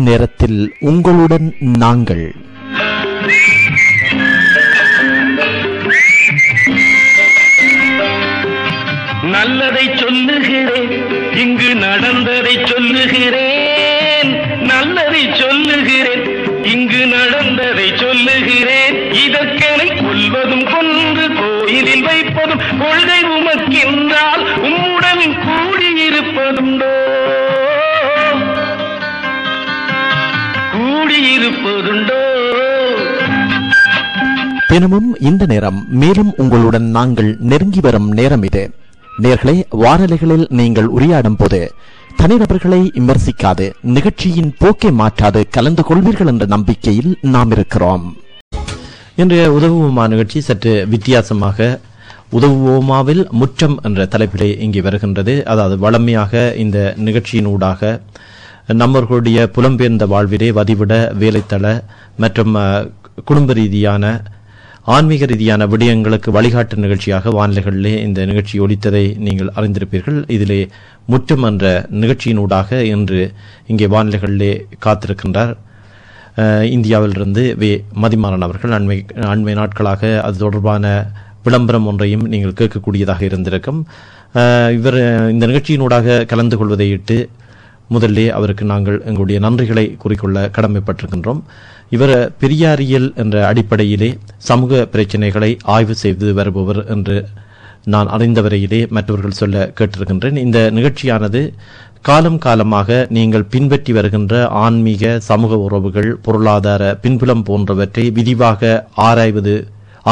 நேரத்தில் உங்களுடன் நாங்கள். நல்லதை சொல்லுகிறேன் இங்கு நடந்ததை சொல்லுகிறேன். நல்லதை சொல்லுகிறேன் இங்கு நடந்ததை சொல்லுகிறேன். இதற்கெனை கொல்வதும் கொன்று கோயிலில் வைப்பதும் கொள்கை உமக்கின்றால் கூடியிருப்பதுண்டோ தினமும் இந்த நேரம் மேலும் உங்களுடன் நாங்கள் நெருங்கி வரும் நேரம் இது. நேர்களை வாரலைகளில் நீங்கள் உரையாடும் போது தனிநபர்களை விமர்சிக்காது நிகழ்ச்சியின் போக்கை மாற்றாது கலந்து கொள்வீர்கள் என்ற நம்பிக்கையில் நாம் இருக்கிறோம். இன்றைய உதவுவோமா நிகழ்ச்சி சற்று வித்தியாசமாக உதவுவோமாவில் முற்றம் என்ற தலைப்பிலே இங்கே வருகின்றது. அதாவது வளமையாக இந்த நிகழ்ச்சியினூடாக நம்மர்களுடைய புலம்பெயர்ந்த வாழ்விலே வதிவிட வேலைத்தள மற்றும் குடும்ப ரீதியான ஆன்மீக ரீதியான விடயங்களுக்கு வழிகாட்டு நிகழ்ச்சியாக வானிலைகளிலே இந்த நிகழ்ச்சி ஒலித்ததை நீங்கள் அறிந்திருப்பீர்கள். இதிலே முற்றம் என்ற நிகழ்ச்சியினூடாக இன்று இங்கே வானிலைகளிலே காத்திருக்கின்றார் இந்தியாவிலிருந்து வே. மதிமாறன் அவர்கள். அண்மை அண்மை நாட்களாக அது தொடர்பான விளம்பரம் ஒன்றையும் நீங்கள் கேட்கக்கூடியதாக இருந்திருக்கும். இவர் இந்த நிகழ்ச்சியினூடாக கலந்து கொள்வதையிட்டு முதல்லே அவருக்கு நாங்கள் எங்களுடைய நன்றிகளை கூறிக்கொள்ள கடமைப்பட்டிருக்கின்றோம். இவர் பெரியாரியல் என்ற அடிப்படையிலே சமூக பிரச்சனைகளை ஆய்வு செய்து வருபவர் என்று நான் அறிந்தவரையிலே மற்றவர்கள் சொல்ல கேட்டிருக்கின்றேன். இந்த நிகழ்ச்சியானது காலம் காலமாக நீங்கள் பின்பற்றி வருகின்ற ஆன்மீக சமூக உறவுகள் பொருளாதார பின்புலம் போன்றவற்றை விரிவாக ஆராய்வது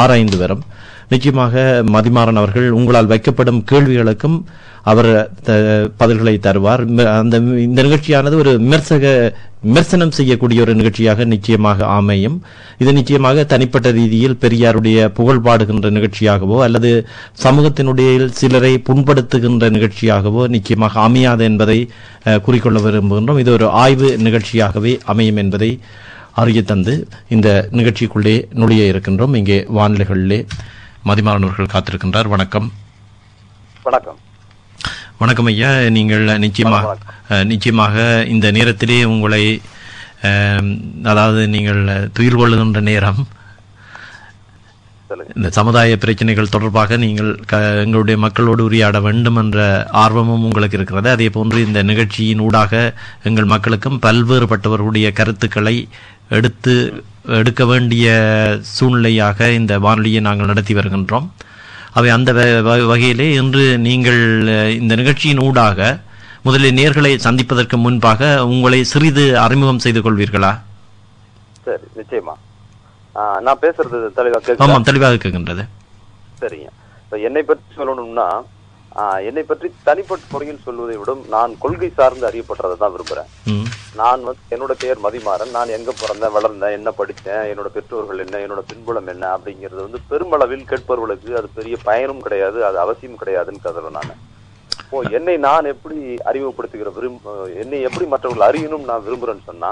ஆராய்ந்து வரும். நிச்சயமாக மதிமாறன் அவர்கள் உங்களால் வைக்கப்படும் கேள்விகளுக்கும் அவர் த- பதில்களை தருவார். அந்த இந்த நிகழ்ச்சியானது ஒரு விமர்சக விமர்சனம் செய்யக்கூடிய ஒரு நிகழ்ச்சியாக நிச்சயமாக அமையும். இது நிச்சயமாக தனிப்பட்ட ரீதியில் பெரியாருடைய புகழ் பாடுகின்ற நிகழ்ச்சியாகவோ அல்லது சமூகத்தினுடைய சிலரை புண்படுத்துகின்ற நிகழ்ச்சியாகவோ நிச்சயமாக அமையாது என்பதை குறிக்கொள்ள விரும்புகின்றோம். இது ஒரு ஆய்வு நிகழ்ச்சியாகவே அமையும் என்பதை அறிய தந்து இந்த நிகழ்ச்சிக்குள்ளே நுழைய இருக்கின்றோம். இங்கே வானிலைகளிலே மதிமாறன் அவர்கள் காத்திருக்கின்றார். வணக்கம். வணக்கம். வணக்கம் ஐயா. நீங்கள் நிச்சயமாக நிச்சயமாக இந்த நேரத்திலே உங்களை அதாவது நீங்கள் துயில் கொள்ளுகின்ற நேரம் இந்த சமுதாய பிரச்சனைகள் தொடர்பாக நீங்கள் எங்களுடைய மக்களோடு உரையாட வேண்டும் என்ற ஆர்வமும் உங்களுக்கு இருக்கிறது. அதே போன்று இந்த நிகழ்ச்சியின் ஊடாக எங்கள் மக்களுக்கும் பல்வேறுபட்டவர்களுடைய கருத்துக்களை எடுத்து எடுக்க வேண்டிய சூழ்நிலையாக இந்த வானொலியை நாங்கள் நடத்தி வருகின்றோம். அவை அந்த வகையிலே இன்று நீங்கள் இந்த நிகழ்ச்சியின் ஊடாக முதலில் நேர்களை சந்திப்பதற்கு முன்பாக உங்களை சிறிது அறிமுகம் செய்து கொள்வீர்களா? சரி நிச்சயமா. நான் பேசுறது தெளிவா கேட்குதா? ஆமாம் தெளிவாக இருக்கின்றது சரிங்க. இப்ப என்னை பற்றி சொல்லணும்னா என்னை பற்றி தனிப்பட்ட முறையில் சொல்வதை விட நான் கொள்கை சார்ந்து அறியப்படுறதை தான் விரும்புறேன். ம். நான் வந்து என்னோட பெயர் மதிமாறன். நான் எங்க பிறந்தேன் வளர்ந்தேன் என்ன படித்தேன் என்னோட பெற்றோர்கள் என்ன என்னோட பின்புலம் என்ன அப்படிங்கிறது வந்து பெருமளவில் கேட்பவர்களுக்கு அது பெரிய பயனும் கிடையாது அது அவசியம் கிடையாதுன்னு கருதுறேன் நான். ஓ என்னை நான் எப்படி அறிமுகப்படுத்துகிற விரும்ப என்னை எப்படி மற்றவர்கள் அறியணும் நான் விரும்புறேன்னு சொன்னா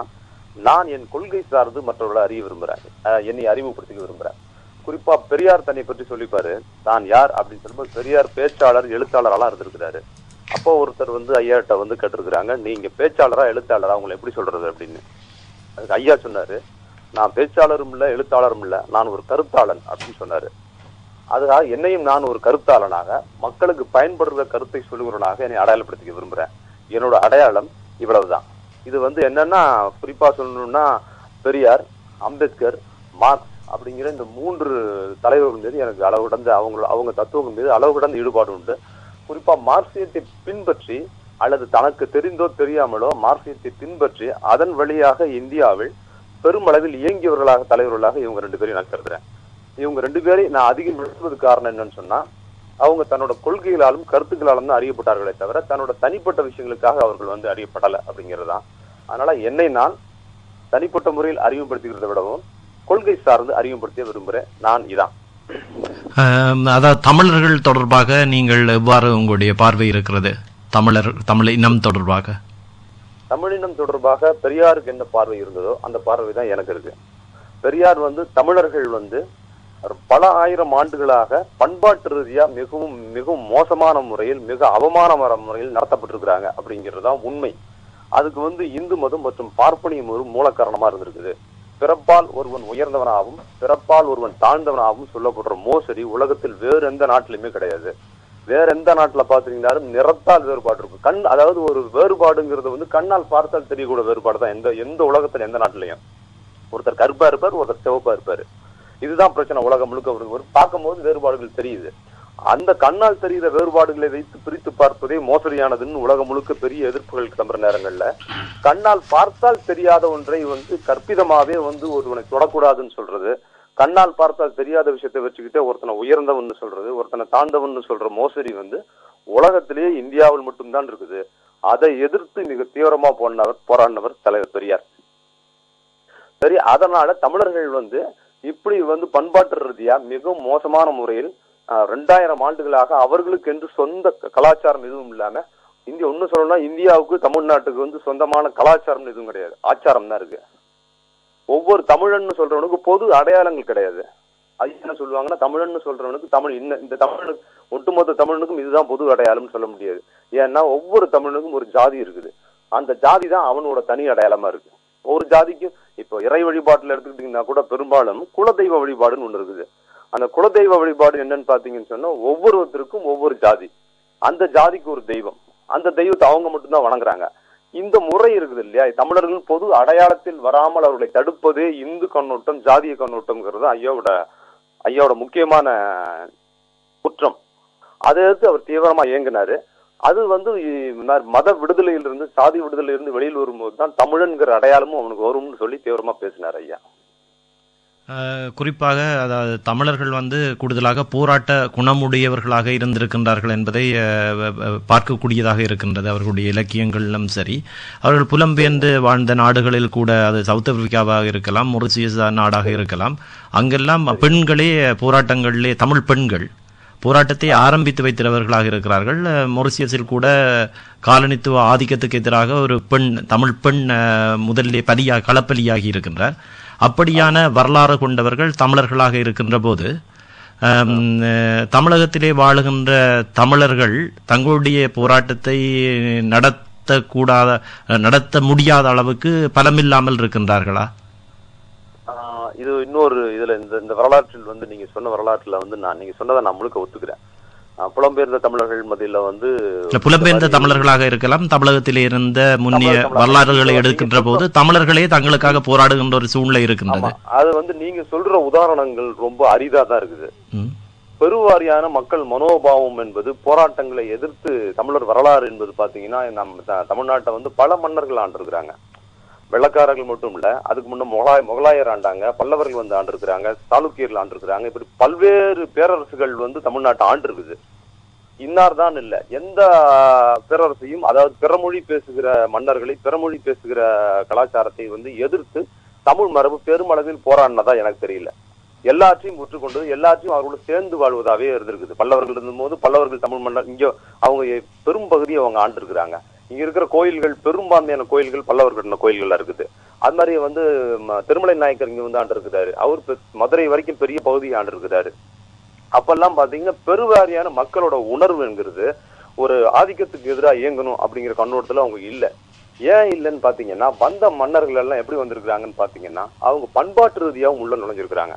நான் என் கொள்கை சார்ந்து மற்றவர்களை அறிய விரும்புறேன். அஹ், என்னை அறிமுகப்படுத்திக்க விரும்புறேன். குறிப்பா பெரியார் தன்னை பற்றி சொல்லிப்பாரு. தான் யார் அப்படின்னு சொல்லும்போது பெரியார் பேச்சாளர் எழுத்தாளராலாம் இருந்திருக்கிறாரு. அப்போ ஒருத்தர் வந்து ஐயாட்ட வந்து கேட்டிருக்கிறாங்க நீங்க பேச்சாளரா எழுத்தாளரா? அவங்களை எப்படி சொல்றது? அப்படின்னு. அதுக்கு ஐயா சொன்னாரு நான் பேச்சாளரும் இல்லை எழுத்தாளரும் இல்லை. நான் ஒரு கருத்தாளன் அப்படின்னு சொன்னாரு. அதுக்காக என்னையும் நான் ஒரு கருத்தாளனாக மக்களுக்கு பயன்படுற கருத்தை சொல்லுகிறவனாக என்னை அடையாளப்படுத்திக்க விரும்புறேன். என்னோட அடையாளம் இவ்வளவுதான். இது வந்து என்னன்னா குறிப்பா சொல்லணும்னா பெரியார் அம்பேத்கர் மார்க்ஸ் அப்படிங்கிற இந்த மூன்று தலைவர்கள் மீது எனக்கு அளவு கடந்த அவங்க அவங்க தத்துவங்கள் மீது அளவு கடந்த ஈடுபாடு உண்டு. குறிப்பா மார்க்சியத்தை பின்பற்றி அல்லது தனக்கு தெரிந்தோ தெரியாமலோ மார்க்சியத்தை பின்பற்றி அதன் வழியாக இந்தியாவில் பெருமளவில் இயங்கியவர்களாக தலைவர்களாக இவங்க ரெண்டு பேரையும் நான் கருதுறேன். இவங்க ரெண்டு பேரையும் நான் அதிகம் விழுத்துவது காரணம் என்னன்னு சொன்னா அவங்க தன்னோட கொள்கைகளாலும் கருத்துக்களாலும் தான் அறியப்பட்டார்களே தவிர தன்னோட தனிப்பட்ட விஷயங்களுக்காக அவர்கள் வந்து அறியப்படலை அப்படிங்கிறது தான் அதனால என்னை நான் தனிப்பட்ட முறையில் அறிமுகப்படுத்திக்கிறத விடவும் கொள்கை சார்ந்து அறிமுகப்படுத்த விரும்புறேன் நான் இதான். அதாவது தமிழர்கள் தொடர்பாக நீங்கள் எவ்வாறு உங்களுடைய பார்வை இருக்கிறது? தமிழர் தமிழ் இனம் தொடர்பாக. தமிழினம் தொடர்பாக பெரியாருக்கு என்ன பார்வை இருந்ததோ அந்த பார்வை தான் எனக்கு இருக்கு. பெரியார் வந்து தமிழர்கள் வந்து பல ஆயிரம் ஆண்டுகளாக பண்பாட்டு ரீதியா மிகவும் மிகவும் மோசமான முறையில் மிக அவமானமான முறையில் நடத்தப்பட்டிருக்கிறாங்க அப்படிங்கிறது தான் உண்மை. அதுக்கு வந்து இந்து மதம் மற்றும் பார்ப்பனியம் ஒரு மூல காரணமா இருந்திருக்குது. பிறப்பால் ஒருவன் உயர்ந்தவனாகவும் பிறப்பால் ஒருவன் தாழ்ந்தவனாகவும் சொல்லப்படுற மோசடி உலகத்தில் வேறு எந்த நாட்டிலுமே கிடையாது. வேற எந்த நாட்டுல பாத்தீங்கன்னாலும் நிறத்தால் வேறுபாடு இருக்கும். கண் அதாவது ஒரு வேறுபாடுங்கிறது வந்து கண்ணால் பார்த்தால் தெரியக்கூட வேறுபாடு தான். எந்த எந்த உலகத்துல எந்த நாட்டிலையும். ஒருத்தர் கருப்பா இருப்பார் ஒருத்தர் சிவப்பா இருப்பாரு. இதுதான் பிரச்சனை உலகம் முழுக்க. ஒரு ஒரு பார்க்கும்போது வேறுபாடுகள் தெரியுது. அந்த கண்ணால் தெரிகிற வேறுபாடுகளை வைத்து பிரித்து பார்ப்பதே மோசடியானதுன்னு உலகம் முழுக்க பெரிய எதிர்ப்புகள் கிளம்புற நேரங்கள்ல. கண்ணால் பார்த்தால் தெரியாத ஒன்றை வந்து கற்பிதமாவே வந்து ஒருவனை தொடக்கூடாதுன்னு சொல்றது. கண்ணால் பார்த்தால் தெரியாத விஷயத்தை வச்சுக்கிட்டே ஒருத்தனை உயர்ந்தவன் சொல்றது ஒருத்தனை தாழ்ந்தவன் சொல்ற மோசடி வந்து உலகத்திலேயே இந்தியாவில் மட்டும்தான் இருக்குது. அதை எதிர்த்து மிக தீவிரமா போனவர் போராடினவர் தலைவர் பெரியார். சரி அதனால தமிழர்கள் வந்து இப்படி வந்து பண்பாட்டு ரீதியா மிகவும் மோசமான முறையில் ரெண்டாயிரம் ஆண்டுகளாக அவர்களுக்கு என்று சொந்த கலாச்சாரம் எதுவும் இல்லாம இந்தியா ஒண்ணு சொல்லணும்னா இந்தியாவுக்கு தமிழ்நாட்டுக்கு வந்து சொந்தமான கலாச்சாரம் எதுவும் கிடையாது. ஆச்சாரம் தான் இருக்கு. ஒவ்வொரு தமிழன்னு சொல்றவனுக்கு பொது அடையாளங்கள் கிடையாது. அது என்ன சொல்லுவாங்கன்னா தமிழன்னு சொல்றவனுக்கு தமிழ் இன்ன இந்த தமிழனுக்கு ஒட்டுமொத்த தமிழனுக்கும் இதுதான் பொது அடையாளம்னு சொல்ல முடியாது. ஏன்னா ஒவ்வொரு தமிழனுக்கும் ஒரு ஜாதி இருக்குது. அந்த ஜாதி தான் அவனோட தனி அடையாளமா இருக்கு. ஒவ்வொரு ஜாதிக்கும் இப்போ இறை வழிபாட்டுல எடுத்துக்கிட்டீங்கன்னா கூட பெரும்பாலும் குலதெய்வ வழிபாடுன்னு ஒண்ணு இருக்குது. அந்த குலதெய்வ வழிபாடு என்னன்னு பாத்தீங்கன்னு சொன்னா ஒவ்வொருத்தருக்கும் ஒவ்வொரு ஜாதி. அந்த ஜாதிக்கு ஒரு தெய்வம். அந்த தெய்வத்தை அவங்க மட்டும்தான் வணங்குறாங்க. இந்த முறை இருக்குது இல்லையா? தமிழர்கள் பொது அடையாளத்தில் வராமல் அவர்களை தடுப்பதே இந்து கண்ணோட்டம் ஜாதிய கண்ணோட்டம்ங்கிறது ஐயாவோட ஐயாவோட முக்கியமான குற்றம். அதை எடுத்து அவர் தீவிரமா இயங்கினாரு. அது வந்து மத விடுதலையிலிருந்து சாதி விடுதலையிலிருந்து வெளியில் வரும்போது தான் தமிழன்கிற அடையாளமும் அவனுக்கு வரும்னு சொல்லி தீவிரமா பேசினார் ஐயா. குறிப்பாக அதாவது தமிழர்கள் வந்து கூடுதலாக போராட்ட குணமுடையவர்களாக இருந்திருக்கின்றார்கள் என்பதை பார்க்கக்கூடியதாக இருக்கின்றது. அவர்களுடைய இலக்கியங்களிலும் சரி. அவர்கள் புலம்பெயர்ந்து வாழ்ந்த நாடுகளில் கூட அது சவுத் ஆப்பிரிக்காவாக இருக்கலாம் மொரிசியஸ் நாடாக இருக்கலாம். அங்கெல்லாம் பெண்களே போராட்டங்களிலே தமிழ் பெண்கள் போராட்டத்தை ஆரம்பித்து வைத்தவர்களாக இருக்கிறார்கள். மொரிசியஸில் கூட காலனித்துவ ஆதிக்கத்துக்கு எதிராக ஒரு பெண் தமிழ் பெண் முதலிலே பலியா களப்பலியாகி இருக்கின்றார். அப்படியான வரலாறு கொண்டவர்கள் தமிழர்களாக இருக்கின்ற போது தமிழகத்திலே வாழுகின்ற தமிழர்கள் தங்களுடைய போராட்டத்தை நடத்தக்கூடாத நடத்த முடியாத அளவுக்கு பலமில்லாமல் இருக்கின்றார்களா? இது இன்னொரு இதுல இந்த இந்த வரலாற்றில் வந்து நீங்க சொன்ன வரலாற்றுல வந்து நான் நீங்க சொன்னதை நான் முழுக்க ஒத்துக்கிறேன். புலம்பெயர்ந்த தமிழர்கள் மத்தியில வந்து புலம்பெயர்ந்த தமிழர்களாக இருக்கலாம். தமிழகத்திலே இருந்த முன்னிய வரலாறுகளை எடுக்கின்ற போது தமிழர்களே தங்களுக்காக போராடுகின்ற ஒரு சூழ்நிலை இருக்கின்றது. அது வந்து நீங்க சொல்ற உதாரணங்கள் ரொம்ப அரிதா தான் இருக்குது. பெருவாரியான மக்கள் மனோபாவம் என்பது போராட்டங்களை எதிர்த்து தமிழர் வரலாறு என்பது பாத்தீங்கன்னா நம்ம தமிழ்நாட்டை வந்து பல மன்னர்கள் ஆண்டிருக்கிறாங்க. வெள்ளக்காரர்கள் மட்டும் இல்ல அதுக்கு முன்ன முகலாய முகலாயர் ஆண்டாங்க பல்லவர்கள் வந்து ஆண்டிருக்கிறாங்க சாளுக்கியர்கள் ஆண்டிருக்கிறாங்க இப்படி பல்வேறு பேரரசுகள் வந்து தமிழ்நாட்டை ஆண்டிருக்குது. இன்னார் தான் இல்ல எந்த பேரரசையும் அதாவது பிறமொழி பேசுகிற மன்னர்களை பிறமொழி பேசுகிற கலாச்சாரத்தை வந்து எதிர்த்து தமிழ் மரபு பெருமளவில் போராடினதா எனக்கு தெரியல. எல்லாற்றையும் முற்றுக்கொண்டது எல்லாற்றையும் அவர்களோட சேர்ந்து வாழ்வதாவே இருந்திருக்குது. பல்லவர்கள் இருந்தபோது பல்லவர்கள் தமிழ் மன்னர் இங்க அவங்க பெரும் பகுதியை அவங்க ஆண்டிருக்கிறாங்க. இங்க இருக்கிற கோயில்கள் பெரும்பான்மையான கோயில்கள் பல்லவர் கட்டின கோயில்களா இருக்குது. அது மாதிரி வந்து ம, திருமலை நாயக்கர் இங்க வந்து ஆண்டிருக்கிறாரு. அவர் பெ- மதுரை வரைக்கும் பெரிய பகுதியை ஆண்டிருக்கிறாரு. அப்பெல்லாம் பாத்தீங்கன்னா பெருவாரியான மக்களோட உணர்வுங்கிறது ஒரு ஆதிக்கத்துக்கு எதிராக இயங்கணும் அப்படிங்கிற கண்ணோட்டத்துல அவங்க இல்லை. ஏன் இல்லைன்னு பாத்தீங்கன்னா வந்த மன்னர்கள் எல்லாம் எப்படி வந்திருக்கிறாங்கன்னு பாத்தீங்கன்னா அவங்க பண்பாட்டு ரீதியாகவும் உள்ள நுழைஞ்சிருக்கிறாங்க.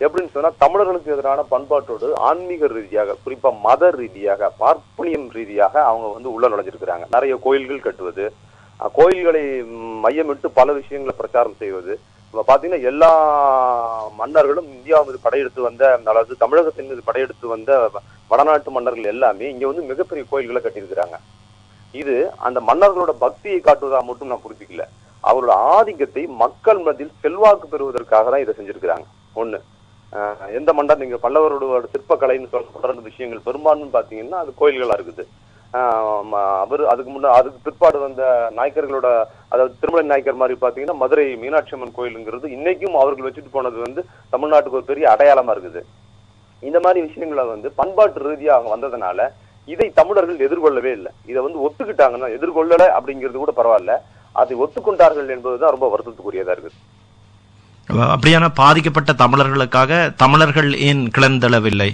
எப்படின்னு சொன்னா தமிழர்களுக்கு எதிரான பண்பாட்டோடு ஆன்மீக ரீதியாக குறிப்பா மத ரீதியாக பார்ப்பனியம் ரீதியாக அவங்க வந்து உள்ள நுழைஞ்சிருக்கிறாங்க. நிறைய கோயில்கள் கட்டுவது கோயில்களை மையமிட்டு பல விஷயங்களை பிரச்சாரம் செய்வது. இப்ப பாத்தீங்கன்னா எல்லா மன்னர்களும் இந்தியா மீது படையெடுத்து வந்த அதாவது தமிழகத்தின் மீது படையெடுத்து வந்த வ- வடநாட்டு மன்னர்கள் எல்லாமே இங்க வந்து மிகப்பெரிய கோயில்களை கட்டியிருக்கிறாங்க. இது அந்த மன்னர்களோட பக்தியை காட்டுவதா மட்டும் நான் குறிப்பிக்கல அவரோட ஆதிக்கத்தை மக்கள் மத்தியில் செல்வாக்கு பெறுவதற்காக தான் இதை செஞ்சிருக்கிறாங்க. ஒண்ணு. எந்த மன்னர் நீங்க பல்லவரோட சிற்பக்கலைன்னு சொல்லப்படுற அந்த விஷயங்கள் பெரும்பான்மை பாத்தீங்கன்னா அது கோயில்களா இருக்குது. அவர் அதுக்கு முன்ன அதுக்கு பிற்பாடு வந்த நாயக்கர்களோட அதாவது திருமலை நாயக்கர் மாதிரி பாத்தீங்கன்னா மதுரை மீனாட்சி அம்மன் கோயிலுங்கிறது இன்னைக்கும் அவர்கள் வச்சுட்டு போனது வந்து தமிழ்நாட்டுக்கு ஒரு பெரிய அடையாளமா இருக்குது. இந்த மாதிரி விஷயங்களை வந்து பண்பாட்டு ரீதியாக வந்ததுனால இதை தமிழர்கள் எதிர்கொள்ளவே இல்லை. இதை வந்து ஒத்துக்கிட்டாங்கன்னா எதிர்கொள்ளல அப்படிங்கிறது கூட பரவாயில்ல. அதை ஒத்துக்கொண்டார்கள் என்பதுதான் ரொம்ப வருத்தத்துக்குரியதா இருக்குது. அப்படியான பாதிக்கப்பட்ட தமிழர்களுக்காக தமிழர்கள் ஏன் கிளந்தளவில்லை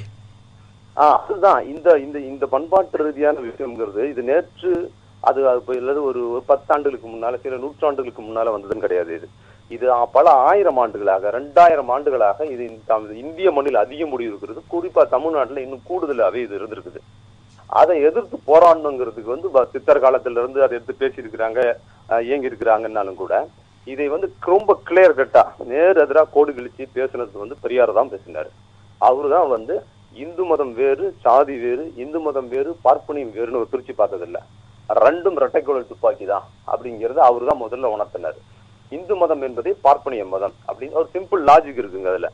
அதுதான். இந்த இந்த இந்த பண்பாட்டு ரீதியான விஷயம்ங்கிறது இது நேற்று அது அது இல்லது ஒரு பத்தாண்டுகளுக்கு முன்னால சில நூற்றாண்டுகளுக்கு முன்னால வந்ததுன்னு கிடையாது இது. இது பல ஆயிரம் ஆண்டுகளாக ரெண்டாயிரம் ஆண்டுகளாக இது இந்திய மண்ணில் அதிக முடிவு இருக்கிறது. குறிப்பா தமிழ்நாட்டுல இன்னும் கூடுதலாகவே இது இருந்திருக்குது. அதை எதிர்த்து போராடணுங்கிறதுக்கு வந்து ப- சித்தர் காலத்துல இருந்து அதை எடுத்து பேசியிருக்கிறாங்க இயங்கி இருக்கிறாங்கன்னாலும் கூட இதை வந்து ரொம்ப கிளியர் கட்டா நேர் எதிராக கோடு கிழிச்சு பேசுனது வந்து பெரியார் தான் பேசினாரு. அவரு தான் வந்து இந்து மதம் வேறு சாதி வேறு இந்து மதம் வேறு பார்ப்பனியம் வேறுன்னு ஒரு பிரிச்சு பார்த்ததில்ல. ரெண்டும் ரெட்டைக்குழல் துப்பாக்கி தான் அப்படிங்கிறத அவரு தான் முதல்ல உணர்த்தினார். இந்து மதம் என்பதே பார்ப்பனிய மதம் அப்படின்னு ஒரு சிம்பிள் லாஜிக் இருக்குங்க அதுல.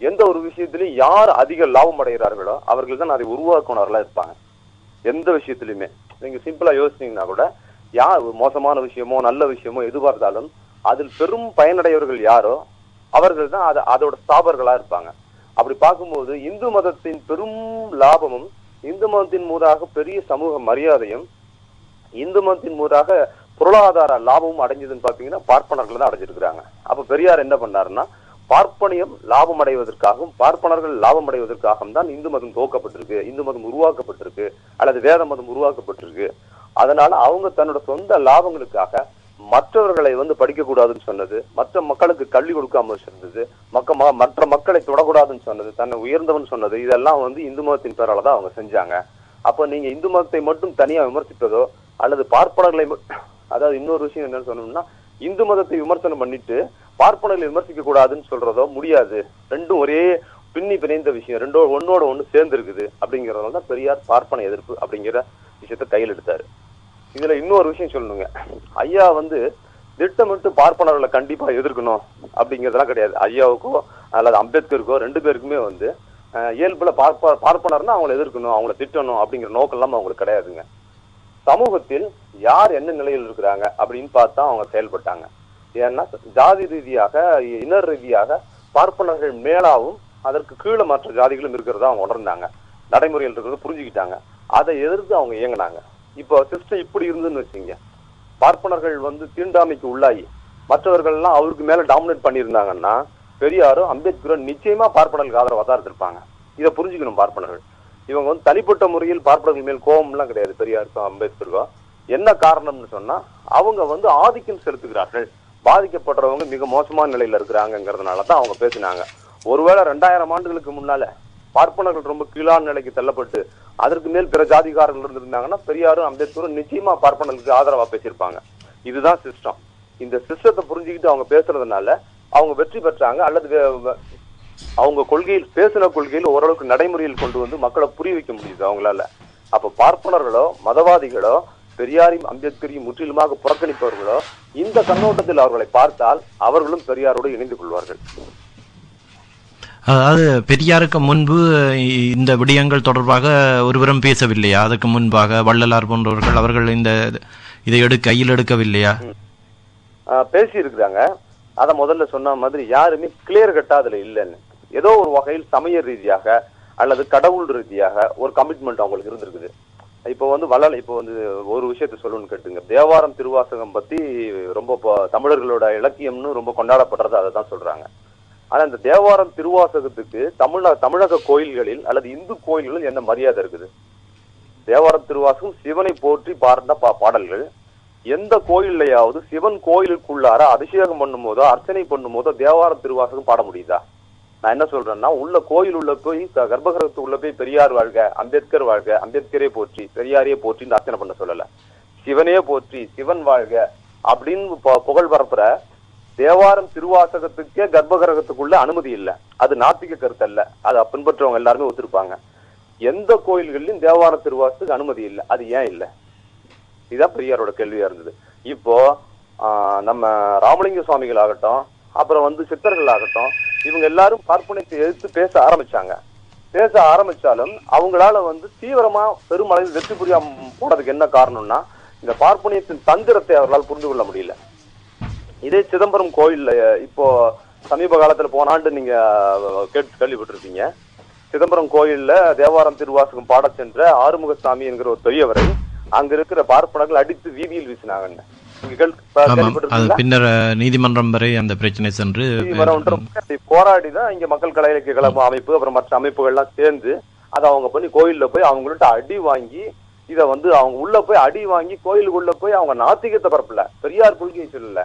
எந்த ஒரு விஷயத்திலையும் யார் அதிக லாபம் அடைகிறார்களோ அவர்கள் தான் அதை உருவாக்குனர்களா இருப்பாங்க. எந்த விஷயத்திலுமே நீங்க சிம்பிளா யோசிச்சீங்கன்னா கூட யார் மோசமான விஷயமோ நல்ல விஷயமோ எதுவாக இருந்தாலும் அதில் பெரும் பயனடையவர்கள் யாரோ அவர்கள் தான் அது அதோட ஸ்தாபர்களா இருப்பாங்க. அப்படி பார்க்கும்போது இந்து மதத்தின் பெரும் லாபமும் இந்து மதத்தின் மூதாக பெரிய சமூக மரியாதையும் இந்து மதத்தின் மூதாக பொருளாதார லாபமும் அடைஞ்சதுன்னு பார்த்தீங்கன்னா பார்ப்பனர்கள் தான் அடைஞ்சிருக்கிறாங்க. அப்ப பெரியார் என்ன பண்ணாருன்னா பார்ப்பனியம் லாபம் அடைவதற்காகவும் பார்ப்பனர்கள் லாபம் அடைவதற்காகவும் தான் இந்து மதம் துவக்கப்பட்டிருக்கு இந்து மதம் உருவாக்கப்பட்டிருக்கு அல்லது வேத மதம் உருவாக்கப்பட்டிருக்கு. அதனால அவங்க தன்னோட சொந்த லாபங்களுக்காக மற்றவர்களை வந்து படிக்க கூடாதுன்னு சொன்னது மற்ற மக்களுக்கு கல்வி கொடுக்காம சொன்னது மக்க ம- மற்ற மக்களை தொடக்கூடாதுன்னு சொன்னது தன்னை உயர்ந்தவன் சொன்னது இதெல்லாம் வந்து இந்து மதத்தின் பேரால தான் அவங்க செஞ்சாங்க. அப்ப நீங்க இந்து மதத்தை மட்டும் தனியா விமர்சிப்பதோ அல்லது பார்ப்பனர்களை அதாவது இன்னொரு விஷயம் என்னன்னு சொன்னோம்னா இந்து மதத்தை விமர்சனம் பண்ணிட்டு பார்ப்பனர்களை விமர்சிக்க கூடாதுன்னு சொல்றதோ முடியாது. ரெண்டும் ஒரே பின்னி பிணைந்த விஷயம். ரெண்டோ ஒன்னோட ஒன்று சேர்ந்து இருக்குது அப்படிங்கறதால தான் பெரியார் பார்ப்பன எதிர்ப்பு அப்படிங்கிற விஷயத்த கையில் எடுத்தாரு. இதுல இன்னொரு விஷயம் சொல்லணுங்க. ஐயா வந்து திட்டமிட்டு பார்ப்பனர்களை கண்டிப்பா எதிர்க்கணும் அப்படிங்கிறதெல்லாம் கிடையாது. ஐயாவுக்கோ அல்லது அம்பேத்கருக்கோ ரெண்டு பேருக்குமே வந்து இயல்புல பார்ப்ப பார்ப்பனர்னா அவங்களை எதிர்க்கணும் அவங்கள திட்டணும் அப்படிங்கிற நோக்கம் எல்லாம் அவங்களுக்கு கிடையாதுங்க. சமூகத்தில் யார் என்ன நிலையில் இருக்கிறாங்க அப்படின்னு பார்த்தா அவங்க செயல்பட்டாங்க. ஏன்னா ஜாதி ரீதியாக இனர் ரீதியாக பார்ப்பனர்கள் மேலாவும் அதற்கு கீழே மற்ற ஜாதிகளும் இருக்கிறதா அவங்க உணர்ந்தாங்க. நடைமுறையில் இருக்கிறத புரிஞ்சுக்கிட்டாங்க. அதை எதிர்த்து அவங்க இயங்குனாங்க. இப்போ சிஸ்டம் இப்படி இருந்துன்னு வச்சுங்க பார்ப்பனர்கள் வந்து தீண்டாமைக்கு உள்ளாகி மற்றவர்கள் எல்லாம் அவருக்கு மேல டாமினேட் பண்ணியிருந்தாங்கன்னா பெரியாரும் அம்பேத்கரும் நிச்சயமா பார்ப்பனர்களுக்கு ஆதரவா தான் இருந்திருப்பாங்க. இதை புரிஞ்சுக்கணும் பார்ப்பனர்கள். இவங்க வந்து தனிப்பட்ட முறையில் பார்ப்பனர்கள் மேல் கோபம்லாம் கிடையாது பெரியாருக்கும் அம்பேத்கருக்கும் என்ன காரணம்னு சொன்னா அவங்க வந்து ஆதிக்கம் செலுத்துகிறார்கள். பாதிக்கப்படுறவங்க மிக மோசமான நிலையில இருக்கிறாங்கிறதுனால தான் அவங்க பேசினாங்க. ஒருவேளை ரெண்டாயிரம் ஆண்டுகளுக்கு முன்னால பார்ப்பனர்கள் ரொம்ப கீழான நிலைக்கு தள்ளப்பட்டு அதற்கு மேல் பிற ஜாதிகாரர்கள் இருந்திருந்தாங்கன்னா பெரியாரும் அம்பேத்கரும் நிச்சயமா பார்ப்பனர்களுக்கு ஆதரவா பேசியிருப்பாங்க. இதுதான் சிஸ்டம். இந்த சிஸ்டத்தை புரிஞ்சுக்கிட்டு அவங்க பேசுறதுனால அவங்க வெற்றி பெற்றாங்க அல்லது அவங்க கொள்கையில் பேசின கொள்கையில் ஓரளவுக்கு நடைமுறையில் கொண்டு வந்து மக்களை புரிய வைக்க முடியுது அவங்களால. அப்ப பார்ப்பனர்களோ மதவாதிகளோ பெரியாரையும் அம்பேத்கரையும் முற்றிலுமாக புறக்கணிப்பவர்களோ இந்த கண்ணோட்டத்தில் அவர்களை பார்த்தால் அவர்களும் பெரியாரோடு இணைந்து கொள்வார்கள். அதாவது பெரியாருக்கு முன்பு இந்த விடயங்கள் தொடர்பாக ஒருவரும் பேசவில்லையா? அதுக்கு முன்பாக வள்ளலார் போன்றவர்கள் அவர்கள் இந்த இதை எடுக்க கையில் எடுக்கவில்லையா? பேசி இருக்கிறாங்க அதை முதல்ல சொன்ன மாதிரி யாருமே கிளியர் கட்டா அதுல இல்லைன்னு. ஏதோ ஒரு வகையில் சமய ரீதியாக அல்லது கடவுள் ரீதியாக ஒரு கமிட்மெண்ட் அவங்களுக்கு இருந்திருக்குது. இப்போ வந்து வள்ளல் இப்போ வந்து ஒரு விஷயத்த சொல்லணும்னு கேட்டுங்க. தேவாரம் திருவாசகம் பத்தி ரொம்ப தமிழர்களோட இலக்கியம்னு ரொம்ப கொண்டாடப்படுறது அதை தான் சொல்றாங்க. ஆனா இந்த தேவாரம் திருவாசகத்துக்கு தமிழக தமிழக கோயில்களில் அல்லது இந்து கோயில்களில் என்ன மரியாதை இருக்குது? தேவாரம் திருவாசகம் சிவனை போற்றி பாடின பா பாடல்கள். எந்த கோயில்லையாவது சிவன் கோயிலுக்குள்ளார அபிஷேகம் பண்ணும் போதோ அர்ச்சனை பண்ணும் போதோ தேவாரம் திருவாசகம் பாட முடியுதா? நான் என்ன சொல்றேன்னா உள்ள கோயில் உள்ள போய் கர்ப்பகிரகத்து உள்ள போய் பெரியார் வாழ்க அம்பேத்கர் வாழ்க அம்பேத்கரே போற்றி பெரியாரே போற்றின்னு அர்ச்சனை பண்ண சொல்லல. சிவனே போற்றி சிவன் வாழ்க அப்படின்னு புகழ் பரப்புற தேவாரம் திருவாசகத்துக்கே கர்ப்பகிரகத்துக்குள்ள அனுமதி இல்லை. அது நாத்திக கருத்து அல்ல அதை பின்பற்றவங்க எல்லாருமே ஒத்துருப்பாங்க. எந்த கோயில்கள்லயும் தேவார திருவாசத்துக்கு அனுமதி இல்லை. அது ஏன் இல்லை? இதுதான் பெரியாரோட கேள்வியா இருந்தது. இப்போ நம்ம ராமலிங்க சுவாமிகள் ஆகட்டும் அப்புறம் வந்து சித்தர்கள் ஆகட்டும் இவங்க எல்லாரும் பார்ப்பனத்தை எதிர்த்து பேச ஆரம்பிச்சாங்க. பேச ஆரம்பிச்சாலும் அவங்களால வந்து தீவிரமா பெருமளவில் வெற்றி புரியாம போனதுக்கு என்ன காரணம்னா இந்த பார்ப்பனியத்தின் தந்திரத்தை அவர்களால் புரிந்து கொள்ள முடியல. இதே சிதம்பரம் கோயில்ல இப்போ சமீப காலத்துல போன ஆண்டு நீங்க கேட்டு கேள்விப்பட்டிருப்பீங்க. சிதம்பரம் கோயில்ல தேவாரம் திருவாசகம் பாடச் சென்ற ஆறுமுகசாமி என்கிற ஒரு பெரியவரை அங்க இருக்கிற பார்ப்பனர்கள் அடித்து வீதியில் கேள்விப்பட்டிருக்கீங்களா? பின்னர் நீதிமன்றம் வரை அந்த பிரச்சனை சென்று போராடி தான் இங்க மக்கள் கலை இலக்கிய கழகம் அமைப்பு அப்புறம் மற்ற அமைப்புகள்லாம் சேர்ந்து அதை அவங்க பண்ணி கோயில்ல போய் அவங்கள்ட்ட அடி வாங்கி இத வந்து அவங்க உள்ள போய் அடி வாங்கி கோயிலுக்குள்ள போய் அவங்க நாத்திகத்தை பரப்பல. பெரியார் கொள்கையை சொல்லல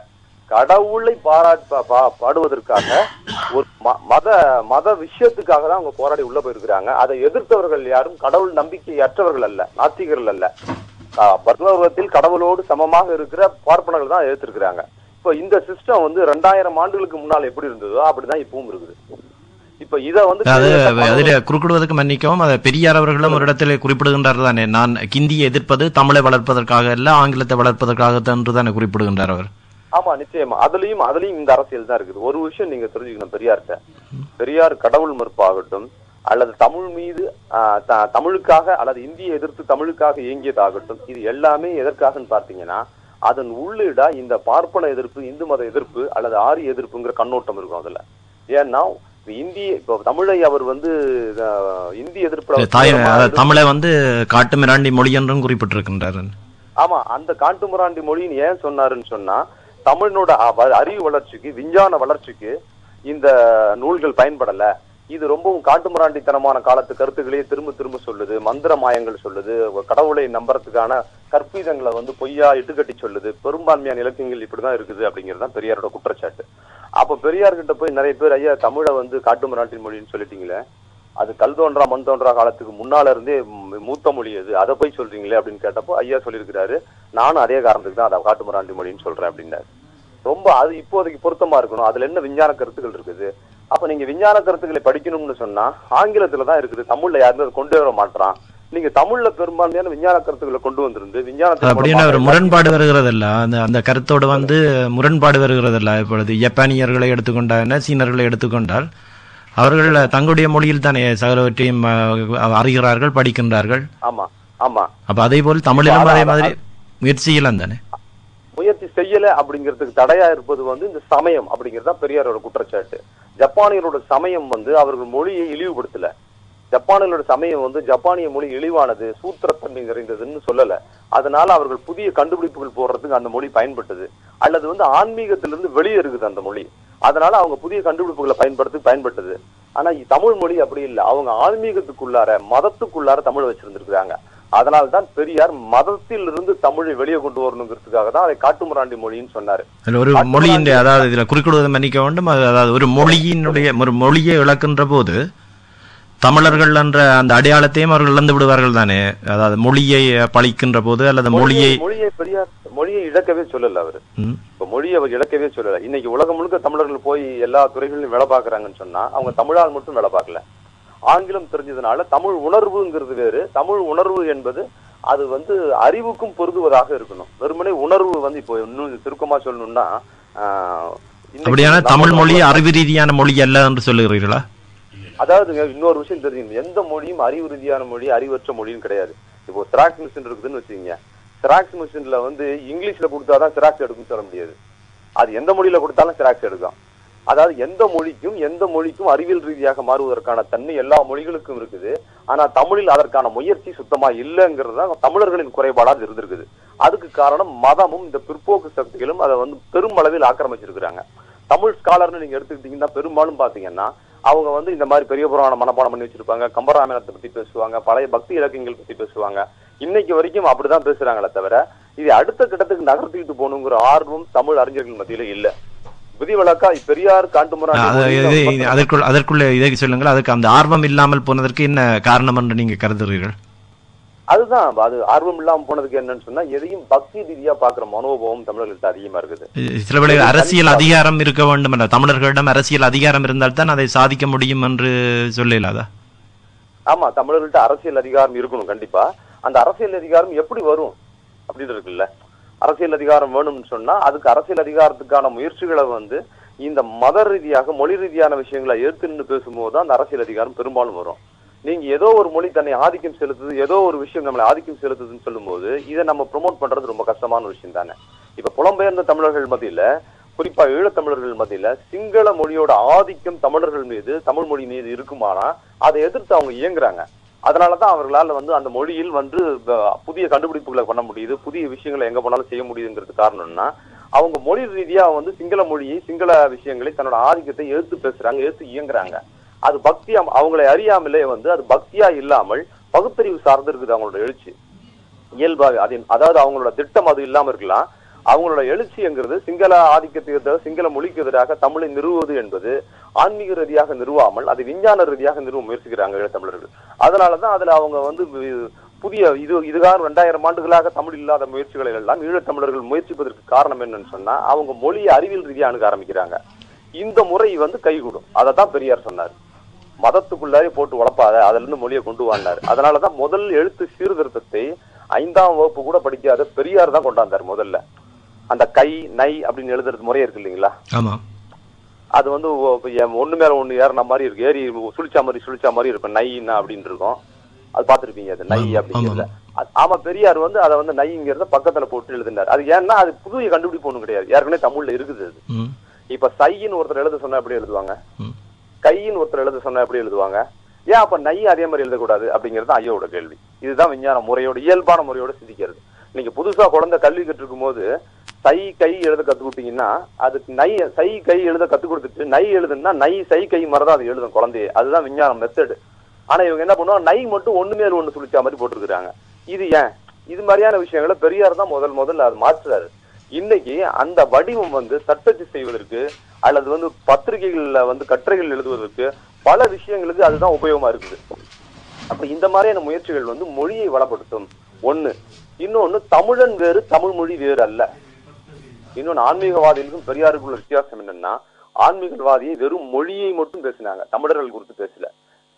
கடவுளை பாராட்ட பாடுவதற்காக ஒரு மத மத விஷயத்துக்காக தான் அவங்க போராடி உள்ள போயிருக்கிறாங்க. அதை எதிர்த்தவர்கள் யாரும் கடவுள் நம்பிக்கையற்றவர்கள் அல்ல நாத்திகர்கள் அல்ல. ஆஹ் பர்வத்தில் கடவுளோடு சமமாக இருக்கிற பார்ப்பனர்கள் தான் எதிர்த்திருக்கிறாங்க இப்ப இந்த சிஸ்டம் வந்து ரெண்டாயிரம் ஆண்டுகளுக்கு முன்னால் எப்படி இருந்ததோ அப்படிதான் இப்பவும் இருக்குது. இப்ப இத வந்து அது அதில் குறுக்கிடுவதற்கு மன்னிக்கவும் அதை பெரியார் அவர்களும் ஒரு இடத்துல குறிப்பிடுகின்றார் தானே. நான் கிந்தியை எதிர்ப்பது தமிழை வளர்ப்பதற்காக அல்ல ஆங்கிலத்தை வளர்ப்பதற்காக என்று தானே குறிப்பிடுகின்றார் அவர். ஆமா நிச்சயமா. அதுலயும் அதுலயும் இந்த அரசியல் தான் இருக்குது. ஒரு விஷயம் நீங்க தெரிஞ்சுக்கணும் பெரியார்ட்ட பெரியார் கடவுள் மறுப்பாகட்டும் அல்லது தமிழ் மீது தமிழுக்காக அல்லது இந்தியை எதிர்த்து தமிழுக்காக இயங்கியதாகட்டும் இது எல்லாமே எதற்காகன்னு பார்த்தீங்கன்னா அதன் உள்ளீடா இந்த பார்ப்பன எதிர்ப்பு இந்து மத எதிர்ப்பு அல்லது ஆரிய எதிர்ப்புங்கிற கண்ணோட்டம் இருக்கும் அதுல. ஏன்னா இந்திய இப்போ தமிழை அவர் வந்து ஆஹ், இந்தி எதிர்ப்புல தாய் அதாவது தமிழை வந்து காட்டு மிராண்டி மொழி என்றும் குறிப்பிட்டிருக்கின்றார் ஆமா அந்த காட்டுமிராண்டி மொழின்னு ஏன் சொன்னாருன்னு சொன்னா தமிழனோட அ- அறிவு வளர்ச்சிக்கு விஞ்ஞான வளர்ச்சிக்கு இந்த நூல்கள் பயன்படல. இது ரொம்பவும் காட்டுமிராண்டித்தனமான காலத்து கருத்துக்களையே திரும்ப திரும்ப சொல்லுது. மந்திர மாயங்கள் சொல்லுது. கடவுளை நம்புறதுக்கான கற்பிதங்களை வந்து பொய்யா இட்டுக்கட்டி சொல்லுது. பெரும்பான்மையான இலக்கியங்கள் இப்படிதான் இருக்குது அப்படிங்கிறது தான் பெரியாரோட குற்றச்சாட்டு. அப்ப பெரியார்கிட்ட போய் நிறைய பேர் ஐயா தமிழை வந்து காட்டுமிராண்டி மொழின்னு சொல்லிட்டீங்களே அது கல் தோன்றா மண் தோன்றா காலத்துக்கு முன்னால இருந்தே மூத்த மொழி அது. அதை போய் சொல்றீங்களே அப்படின்னு கேட்டப்போ ஐயா சொல்லியிருக்கிறாரு நானும் அதே காரணத்துக்கு தான் அதை காட்டுமிராண்டி மொழின்னு சொல்றேன் அப்படின்னாரு. ரொம்ப அது இப்போதைக்கு பொருத்தமா இருக்கணும். அதுல என்ன விஞ்ஞான கருத்துக்கள் இருக்குது? அப்ப நீங்க விஞ்ஞான கருத்துக்களை படிக்கணும்னு சொன்னா ஆங்கிலத்துல தான் இருக்குது. தமிழ்ல யாருமே அதை கொண்டு வர மாட்டான் நீங்க தமிழ்ல பெரும்பான்மையான விஞ்ஞான கருத்துக்களை கொண்டு வந்திருந்து விஞ்ஞானத்தின் அப்படின்னு ஒரு முரண்பாடு வருகிறதல்ல? அந்த அந்த கருத்தோடு வந்து முரண்பாடு வருகிறதல்ல? இப்பொழுது ஜப்பானியர்களை எடுத்துக்கொண்டால் சீனர்களை எடுத்துக்கொண்டால் அவர்கள் தங்களுடைய மொழியில் தானே சகலவற்றையும் அறிகிறார்கள் படிக்கின்றார்கள். ஆமா ஆமா. அப்ப அதே போல் தமிழிலும் அதே மாதிரி முயற்சியெல்லாம் தானே? முயற்சி செய்யல அப்படிங்கிறதுக்கு தடையா இருப்பது வந்து இந்த சமயம் அப்படிங்கிறது தான் பெரியாரோட குற்றச்சாட்டு. ஜப்பானியரோட சமயம் வந்து அவர்கள் மொழியை இழிவுபடுத்தல. ஜப்பானியரோட சமயம் வந்து ஜப்பானிய மொழி இழிவானது சூத்திரத்தன்மை நிறைந்ததுன்னு சொல்லல. அதனால அவர்கள் புதிய கண்டுபிடிப்புகள் போடுறதுக்கு அந்த மொழி பயன்பட்டது. அல்லது வந்து ஆன்மீகத்திலிருந்து வெளியே இருக்குது அந்த மொழி. அதனால அவங்க புதிய கண்டுபிடிப்புகளை பயன்படுத்தி பயன்பட்டது. ஆனா தமிழ் மொழி அப்படி இல்லை. அவங்க ஆன்மீகத்துக்குள்ளார மதத்துக்குள்ளார தமிழ் வச்சிருந்திருக்கிறாங்க. அதனால தான் பெரியார் மதத்திலிருந்து தமிழை வெளியே கொண்டு வரணுங்கிறதுக்காக தான் அதை காட்டுமிராண்டி மொழின்னு சொன்னாரு. ஒரு மொழியின் அதாவது இதுல குறிப்பிடுவதை மன்னிக்க வேண்டும். அது- அதாவது ஒரு மொழியினுடைய ஒரு மொழியை இழக்கின்ற போது தமிழர்கள் என்ற அந்த அடையாளத்தையும் அவர்கள் இழந்து விடுவார்கள் தானே? அதாவது மொழியை பழிக்கின்ற போது அல்லது மொழியை மொழியை பெரியார் மொழியை இழக்கவே சொல்லல அவரு. இப்ப மொழியை அவர் இழக்கவே சொல்லல. இன்னைக்கு உலகம் முழுக்க தமிழர்கள் போய் எல்லா துறைகளிலும் வேலை பார்க்கறாங்கன்னு சொன்னா அவங்க தமிழால் மட்டும் வேலை பார்க்கல. ஆங்கிலம் தெரிஞ்சதுனால தமிழ் உணர்வுங்கிறது வேறு. தமிழ் உணர்வு என்பது அது வந்து அறிவுக்கும் பொருந்துவதாக இருக்கணும். வெறுமனே உணர்வு வந்து இப்போ இன்னும் சுருக்கமா சொல்லணும்னா அப்படியான தமிழ் மொழி அறிவு ரீதியான மொழி அல்ல என்று சொல்லுகிறீர்களா? அதாவதுங்க இன்னொரு விஷயம் தெரிஞ்சுக்கணும். எந்த மொழியும் அறிவு ரீதியான மொழி அறிவற்ற மொழின்னு கிடையாது. இப்போ சிராக்ஸ் மிஷின் இருக்குதுன்னு வச்சுக்கீங்க. சிராக்ஸ் மிஷின்ல வந்து இங்கிலீஷ்ல கொடுத்தாதான் சிராக்ஸ் எடுக்கும்னு சொல்ல முடியாது. அது எந்த மொழியில கொடுத்தாலும் சிராக்ஸ் எடுக்கும் அதாவது எந்த மொழிக்கும் எந்த மொழிக்கும் அறிவியல் ரீதியாக மாறுவதற்கான தன்மை எல்லா மொழிகளுக்கும் இருக்குது. ஆனா தமிழில் அதற்கான முயற்சி சுத்தமா இல்லைங்கிறது தான் தமிழர்களின் குறைபாடாக இருந்திருக்குது. அதுக்கு காரணம் மதமும் இந்த பிற்போக்கு சக்திகளும் அதை வந்து பெருமளவில் ஆக்கிரமிச்சிருக்கிறாங்க. தமிழ் ஸ்காலர்னு நீங்க எடுத்துக்கிட்டீங்கன்னா பெரும்பாலும் பாத்தீங்கன்னா அவங்க வந்து இந்த மாதிரி பெரிய புராணம் மனப்பாடம் பண்ணி வச்சிருப்பாங்க. கம்பராமாயணத்தை பத்தி பேசுவாங்க. பழைய பக்தி இலக்கியங்கள் பத்தி பேசுவாங்க. இன்னைக்கு வரைக்கும் அப்படிதான் பேசுறாங்களே தவிர இது அடுத்த கட்டத்துக்கு நகர்த்திக்கிட்டு போகணுங்கிற ஆர்வம் தமிழ் அறிஞர்கள் மத்தியில இல்ல. விதிவிலக்கா பெரியார் அதற்குள் அதற்குள்ள இதை சொல்லுங்கள். அதுக்கு அந்த ஆர்வம் இல்லாமல் போனதற்கு என்ன காரணம் என்று நீங்க கருதுகிறீர்கள்? அதுதான் அது ஆர்வம் இல்லாம போனதுக்கு என்னன்னு சொன்னா எதையும் பக்தி ரீதியா பாக்குற மனோபாவம் தமிழர்கள்ட்ட அதிகமா இருக்குது. சில வேளை அரசியல் அதிகாரம் இருக்க வேண்டும் அல்ல தமிழர்களிடம் அரசியல் அதிகாரம் இருந்தால் தான் அதை சாதிக்க முடியும் என்று சொல்லலாதா? ஆமா தமிழர்கள்ட்ட அரசியல் அதிகாரம் இருக்கணும் கண்டிப்பா. அந்த அரசியல் அதிகாரம் எப்படி வரும் அப்படின்னு இருக்குல்ல. அரசியல் அதிகாரம் வேணும்னு சொன்னா அதுக்கு அரசியல் அதிகாரத்துக்கான முயற்சிகளை வந்து இந்த மத ரீதியாக மொழி ரீதியான விஷயங்களை எடுத்து நின்று பேசும்போது தான் அந்த அரசியல் அதிகாரம் பெரும்பாலும் வரும். நீங்க ஏதோ ஒரு மொழி தன்னை ஆதிக்கம் செலுத்துது ஏதோ ஒரு விஷயம் நம்மளை ஆதிக்கம் செலுத்துதுன்னு சொல்லும்போது இதை நம்ம ப்ரொமோட் பண்றது ரொம்ப கஷ்டமான விஷயம் தானே. இப்ப புலம்பெயர்ந்த தமிழர்கள் மத்தியில குறிப்பா ஈழத்தமிழர்கள் மத்தியில சிங்கள மொழியோட ஆதிக்கம் தமிழர்கள் மீது தமிழ் மொழி மீது இருக்குமானா அதை எதிர்த்து அவங்க இயங்குறாங்க. அதனாலதான் அவர்களால வந்து அந்த மொழியில் வந்து ப- புதிய கண்டுபிடிப்புகளை பண்ண முடியுது புதிய விஷயங்களை எங்க போனாலும் செய்ய முடியுதுங்கிறது காரணம்னா அவங்க மொழி ரீதியா வந்து சிங்கள மொழியை சிங்கள விஷயங்களை தன்னோட ஆதிக்கத்தை எதிர்த்து பேசுறாங்க எடுத்து இயங்குறாங்க. அது பக்தி அவங்களை அறியாமலே வந்து அது பக்தியா இல்லாமல் பகுத்தறிவு சார்ந்து இருக்குது அவங்களோட எழுச்சி. இயல்பாக அது அதாவது அவங்களோட திட்டம் அது இல்லாம இருக்கலாம். அவங்களோட எழுச்சிங்கிறது சிங்கள ஆதிக்கத்துக்கு எதிராக சிங்கள மொழிக்கு எதிராக தமிழை நிறுவுவது என்பது ஆன்மீக ரீதியாக நிறுவாமல் அது விஞ்ஞான ரீதியாக நிறுவ முயற்சிக்கிறாங்க ஈழத்தமிழர்கள் அதனாலதான் அதுல அவங்க வந்து புதிய இது இதுதான் ரெண்டாயிரம் ஆண்டுகளாக தமிழ் இல்லாத முயற்சிகளை எல்லாம் ஈழத்தமிழர்கள் முயற்சிப்பதற்கு காரணம் என்னன்னு சொன்னா அவங்க மொழியை அறிவியல் ரீதியாக அணுக ஆரம்பிக்கிறாங்க. இந்த முறை வந்து கைகூடும். அதை தான் பெரியார் சொன்னார். மதத்துக்குள்ளாரே போட்டு உழப்பாத அதுல இருந்து மொழியை கொண்டு வாண்டார் அதனாலதான் முதல் எழுத்து சீர்திருத்தத்தை ஐந்தாம் வகுப்பு கூட படிக்காத பெரியார் தான் கொண்டாந்தார் முதல்ல. அந்த கை நை அப்படின்னு எழுதுறது முறை இருக்கு இல்லைங்களா? ஆமா. அது வந்து ஒண்ணு மேல ஒண்ணு ஏறின மாதிரி இருக்கு. ஏறி சுழிச்சா மாதிரி சுழிச்சா மாதிரி இருக்கும். நைன்னா அப்படின்னு இருக்கும். அது பாத்திருப்பீங்க அது நை அப்படிங்கிறத ஆமா பெரியார் வந்து அதை வந்து நைங்கிறத பக்கத்துல போட்டு எழுதினார். அது ஏன்னா அது புதிய கண்டுபிடிப்பு ஒண்ணும் கிடையாது. ஏற்கனவே தமிழ்ல இருக்குது அது. இப்ப சைன்னு ஒருத்தர் எழுத சொன்னா எப்படி எழுதுவாங்க? கையின் ஒருத்தர் எழுத சொன்னா எப்படி எழுதுவாங்க? ஏன் அப்ப நை அதே மாதிரி எழுதக்கூடாது? அப்படிங்கிறது தான் ஐயோட கேள்வி. இதுதான் விஞ்ஞான முறையோட இயல்பான முறையோட சிந்திக்கிறது. நீங்க புதுசா குழந்தை கல்வி கற்றுக்கும் போது சை கை எழுத கத்துக்கிட்டீங்கன்னா கொடுத்தீங்கன்னா அதுக்கு நை சை கை எழுத கத்து கொடுத்துட்டு நை எழுதுன்னா நை சை கை மாதிரி தான் அது எழுதும் குழந்தைய. அதுதான் விஞ்ஞானம் மெத்தடு ஆனா இவங்க என்ன பண்ணுவாங்க? நை மட்டும் ஒண்ணு மேல் ஒண்ணு சுழிச்சா மாதிரி போட்டுருக்காங்க இது ஏன்? இது மாதிரியான விஷயங்களை பெரியார் தான் முதல் முதல்ல அது மாற்றுறாரு. இன்னைக்கு அந்த வடிவம் வந்து தட்டச்சு செய்வதற்கு அல்லது வந்து பத்திரிகைகள்ல வந்து கட்டுரைகள் எழுதுவதற்கு பல விஷயங்களுக்கு அதுதான் உபயோகமா இருக்குது. அப்ப இந்த மாதிரியான முயற்சிகள் வந்து மொழியை வளப்படுத்தும். ஒண்ணு. இன்னொன்னு தமிழன் வேறு தமிழ் மொழி வேறு அல்ல. இன்னொன்னு ஆன்மீகவாதிகளுக்கும் பெரியாருக்குள்ள வித்தியாசம் என்னன்னா ஆன்மீகவாதியை வெறும் மொழியை மட்டும் பேசினாங்க. தமிழர்கள் குறித்து பேசல.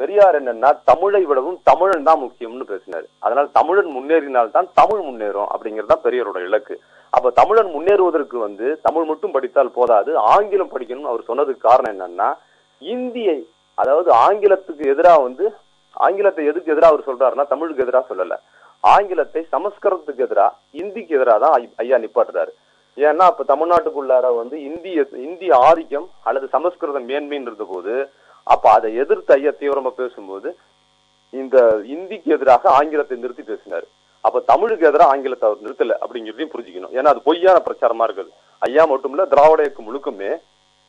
பெரியார் என்னன்னா தமிழை விடவும் தமிழன் தான் முக்கியம்னு பேசினார். அதனால தமிழன் முன்னேறினால்தான் தமிழ் முன்னேறும் அப்படிங்கிறது தான் பெரியாரோட இலக்கு. அப்ப தமிழன் முன்னேறுவதற்கு வந்து தமிழ் மட்டும் படித்தால் போதாது ஆங்கிலம் படிக்கணும்னு அவர் சொன்னதுக்கு காரணம் என்னன்னா இந்தியை அதாவது ஆங்கிலத்துக்கு எதிராக வந்து ஆங்கிலத்தை எதுக்கு எதிராக அவர் சொல்றாருன்னா தமிழுக்கு எதிராக சொல்லல. ஆங்கிலத்தை சமஸ்கிருதத்துக்கு எதிராக இந்திக்கு எதிராக தான் ஐயா நிப்பாட்டுறாரு. ஏன்னா அப்ப தமிழ்நாட்டுக்குள்ளார வந்து இந்திய இந்திய ஆதிக்கம் அல்லது சமஸ்கிருதம் மேன்மைன்றது போது அப்ப அதை எதிர்த்து ஐயா தீவிரமா பேசும்போது இந்த இந்திக்கு எதிராக ஆங்கிலத்தை நிறுத்தி பேசினாரு. அப்ப தமிழுக்கு எதிராக ஆங்கிலத்தை அவர் நிறுத்தல அப்படிங்கிறதையும் புரிஞ்சுக்கணும். ஏன்னா அது பொய்யான பிரச்சாரமா இருக்குது. ஐயா மட்டும் இல்ல திராவிட இயக்கம் முழுக்குமே